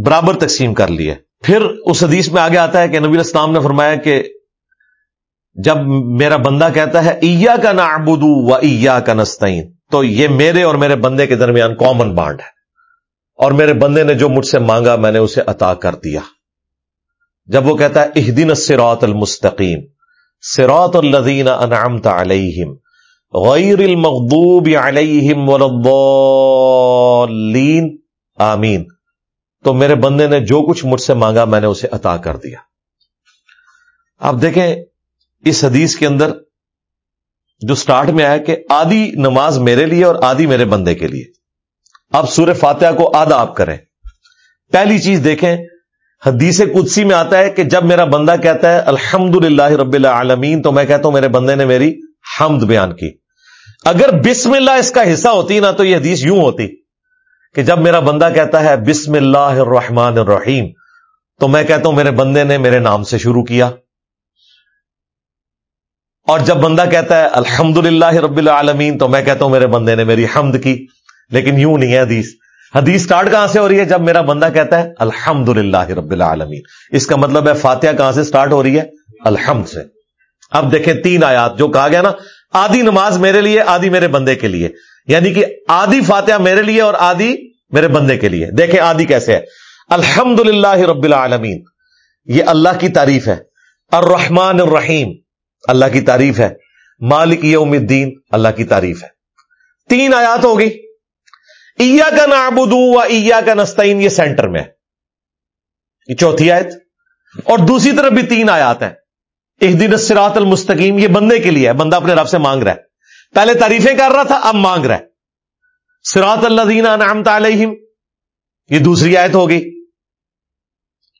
برابر تقسیم کر لی ہے۔ پھر اس حدیث میں آگے آتا ہے کہ نبی الاسلام نے فرمایا کہ جب میرا بندہ کہتا ہے ایا کا نا و ایا کا نستعین تو یہ میرے اور میرے بندے کے درمیان کامن بانڈ ہے۔ اور میرے بندے نے جو مجھ سے مانگا، میں نے اسے عطا کر دیا۔ جب وہ کہتا ہے اہدین سراط المستقیم سراط الدین انعمت علیہم، غیر المغضوب علیہم ولین آمین۔ تو میرے بندے نے جو کچھ مجھ سے مانگا، میں نے اسے عطا کر دیا۔ آپ دیکھیں، اس حدیث کے اندر جو سٹارٹ میں آیا کہ آدھی نماز میرے لیے اور آدھی میرے بندے کے لیے۔ اب سورہ فاتحہ کو آدھا آپ کریں۔ پہلی چیز دیکھیں، حدیث قدسی میں آتا ہے کہ جب میرا بندہ کہتا ہے الحمد للہ رب العالمین، تو میں کہتا ہوں میرے بندے نے میری حمد بیان کی۔ اگر بسم اللہ اس کا حصہ ہوتی نا، تو یہ حدیث یوں ہوتی کہ جب میرا بندہ کہتا ہے، بسم اللہ الرحمن الرحیم، تو میں کہتا ہوں میرے بندے نے میرے نام سے شروع کیا۔ اور جب بندہ کہتا ہے الحمد للہ رب العالمین، تو میں کہتا ہوں میرے بندے نے میری حمد کی، لیکن یوں نہیں ہے حدیث۔ حدیث سٹارٹ کہاں سے ہو رہی ہے؟ جب میرا بندہ کہتا ہے الحمد للہ رب العالمین۔ اس کا مطلب ہے فاتحہ کہاں سے سٹارٹ ہو رہی ہے؟ الحمد سے۔ اب دیکھیں تین آیات، جو کہا گیا نا، آدھی نماز میرے لیے، آدھی میرے بندے کے لیے۔ یعنی کہ آدھی فاتحہ میرے لیے اور آدھی میرے بندے کے لیے۔ دیکھیں آدھی کیسے ہے۔ الحمد للہ رب العالمین۔ یہ اللہ کی تعریف ہے۔ الرحمن الرحیم۔ اللہ کی تعریف ہے۔ مالک یوم الدین، اللہ کی تعریف ہے۔ تین آیات ہوگی ایا کا نابودو و ایا کا نستعین، یہ سینٹر میں ہے۔ یہ چوتھی آیت۔ اور دوسری طرف بھی تین آیات ہیں۔ ایک دن سراط المستقیم، یہ بندے کے لیے ہے۔ بندہ اپنے رب سے مانگ رہا ہے۔ پہلے تعریفیں کر رہا تھا، اب مانگ رہا ہے۔ سراط اللہ دینا نام یہ دوسری آیت ہوگی۔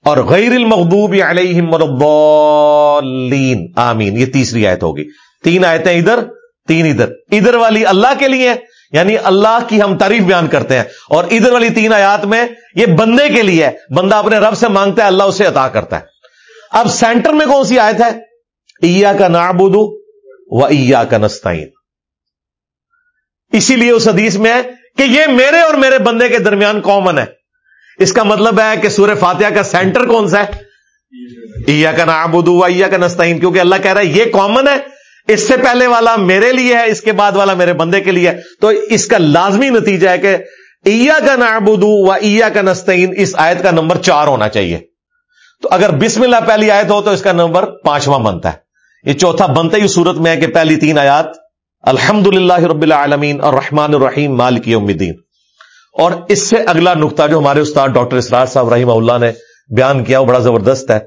اور غیر المغضوب علیہم الضالین۔ آمین۔ یہ تیسری آیت ہوگی۔ تین آیتیں ادھر، تین ادھر۔ ادھر والی اللہ کے لیے یعنی اللہ کی ہم تعریف بیان کرتے ہیں۔ اور ادھر والی تین آیات میں یہ بندے کے لیے ہے بندہ اپنے رب سے مانگتا ہے، اللہ اسے عطا کرتا ہے۔ اب سینٹر میں کون سی آیت ہے؟ ایا کا نابودو و ایا کا نستعین۔ اسی لیے اس حدیث میں ہے کہ یہ میرے اور میرے بندے کے درمیان کامن ہے۔ اس کا مطلب ہے کہ سورہ فاتحہ کا سینٹر کون سا ہے؟ ایا کا نابودو و ایا کا نستعین، کیونکہ اللہ کہہ رہا ہے یہ کامن ہے، اس سے پہلے والا میرے لیے ہے، اس کے بعد والا میرے بندے کے لیے تو اس کا لازمی نتیجہ ہے کہ ایا کا نابودو و ایا کا نستعین، اس آیت کا نمبر چار ہونا چاہیے۔ تو اگر بسم اللہ پہلی آیت ہو تو اس کا نمبر پانچواں بنتا ہے۔ یہ چوتھا بنتا ہی صورت میں ہے کہ پہلی تین آیات۔ الحمد للہ رب العالمین اور رحمان الرحیم، مالک یوم الدین۔ اور اس سے اگلا نقطہ جو ہمارے استاد ڈاکٹر اسرار صاحب رحیم اللہ نے بیان کیا وہ بڑا زبردست ہے۔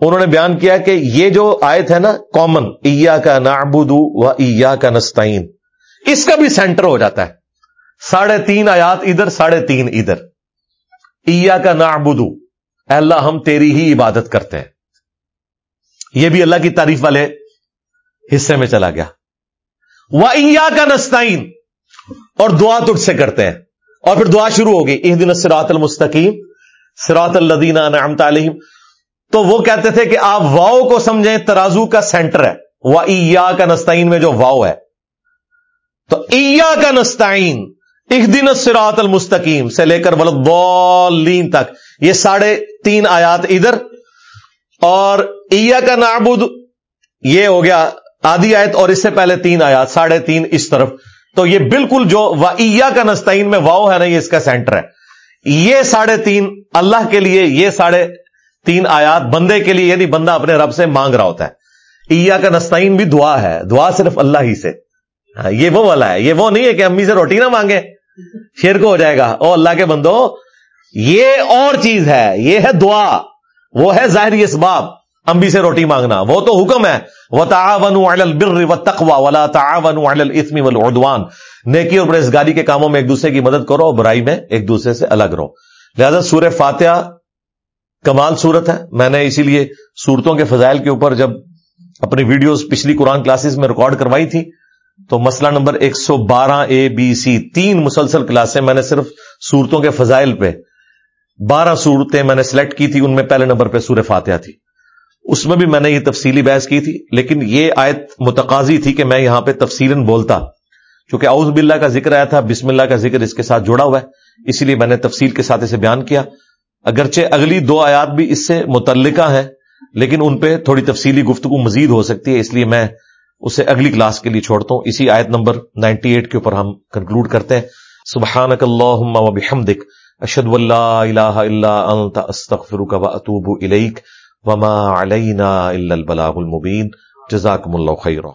انہوں نے بیان کیا کہ یہ جو آیت ہے نا کامن ایا کا نابودو و ایا کا نستعین اس کا بھی سینٹر ہو جاتا ہے۔ ساڑھے تین آیات ادھر، ساڑھے تین ادھر۔ ایا کا نابودو اللہ ہم تیری ہی عبادت کرتے ہیں۔ یہ بھی اللہ کی تعریف والے حصے میں چلا گیا۔ وہ ایا کا نستعین اور دعا تجھ سے کرتے ہیں۔ اور پھر دعا شروع ہوگی ایک دن سراط المستقیم سراط الدین علیہم۔ تو وہ کہتے تھے کہ آپ واؤ کو سمجھیں، ترازو کا سینٹر ہے۔ وہ ایا کا نستعین میں جو واؤ ہے۔ تو ایا کا نستعین ایک دن سراط المستقیم سے لے کر ولدین تک۔ یہ ساڑھے تین آیات ادھر۔ اور ایا کا نابود یہ ہو گیا آدھی آیت اور اس سے پہلے تین آیات، ساڑھے تین اس طرف۔ تو یہ بالکل جو ایا کا نستعین میں واؤ ہے نا، یہ اس کا سینٹر ہے۔ یہ ساڑھے تین اللہ کے لیے، یہ ساڑھے تین آیات بندے کے لیے یعنی بندہ اپنے رب سے مانگ رہا ہوتا ہے۔ ایا کا نستعین بھی دعا ہے، دعا صرف اللہ ہی سے۔ ہاں، یہ وہ والا ہے، یہ وہ نہیں ہے کہ امی سے روٹی نہ مانگے۔ شیر کو ہو جائے گا۔ او اللہ کے بندو، یہ اور چیز ہے، یہ ہے دعا، وہ ہے ظاہری اسباب۔ امی سے روٹی مانگنا، وہ تو حکم ہے۔ وہ تعاون البر و تقوا ولا تعاون الاسم والعدوان۔ نیکی اور پرہیزگاری کے کاموں میں ایک دوسرے کی مدد کرو اور برائی میں ایک دوسرے سے الگ رہو۔ لہذا سورہ فاتحہ کمال صورت ہے۔ میں نے اسی لیے صورتوں کے فضائل کے اوپر جب اپنی ویڈیوز پچھلی قرآن کلاسز میں ریکارڈ کروائی تھی، تو مسئلہ نمبر ایک سو بارہ اے بی سی، تین مسلسل کلاسیں میں نے صرف صورتوں کے فضائل پہ بارہ صورتیں میں نے سلیکٹ کی تھی، ان میں پہلے نمبر پہ سور فاتحہ تھی۔ اس میں بھی میں نے یہ تفصیلی بحث کی تھی، لیکن یہ آیت متقاضی تھی کہ میں یہاں پہ تفصیل بولتا۔ کیونکہ اعوذ باللہ کا ذکر آیا تھا، بسم اللہ کا ذکر اس کے ساتھ جڑا ہوا ہے اسی لیے میں نے تفصیل کے ساتھ اسے بیان کیا۔ اگرچہ اگلی دو آیات بھی اس سے متعلقہ ہیں، لیکن ان پہ تھوڑی تفصیلی گفتگو مزید ہو سکتی ہے، اس لیے میں اسے اگلی کلاس کے لیے چھوڑتا ہوں۔ اسی آیت نمبر نائنٹی ایٹ کے اوپر ہم کنکلوڈ کرتے ہیں۔ سبحانک اللہم و بحمدک، اشہد واللہ الہ الا انت، استغفرک و اتوب الیک۔ وما علینا الا البلاغ المبین جزاکم اللہ خیرہ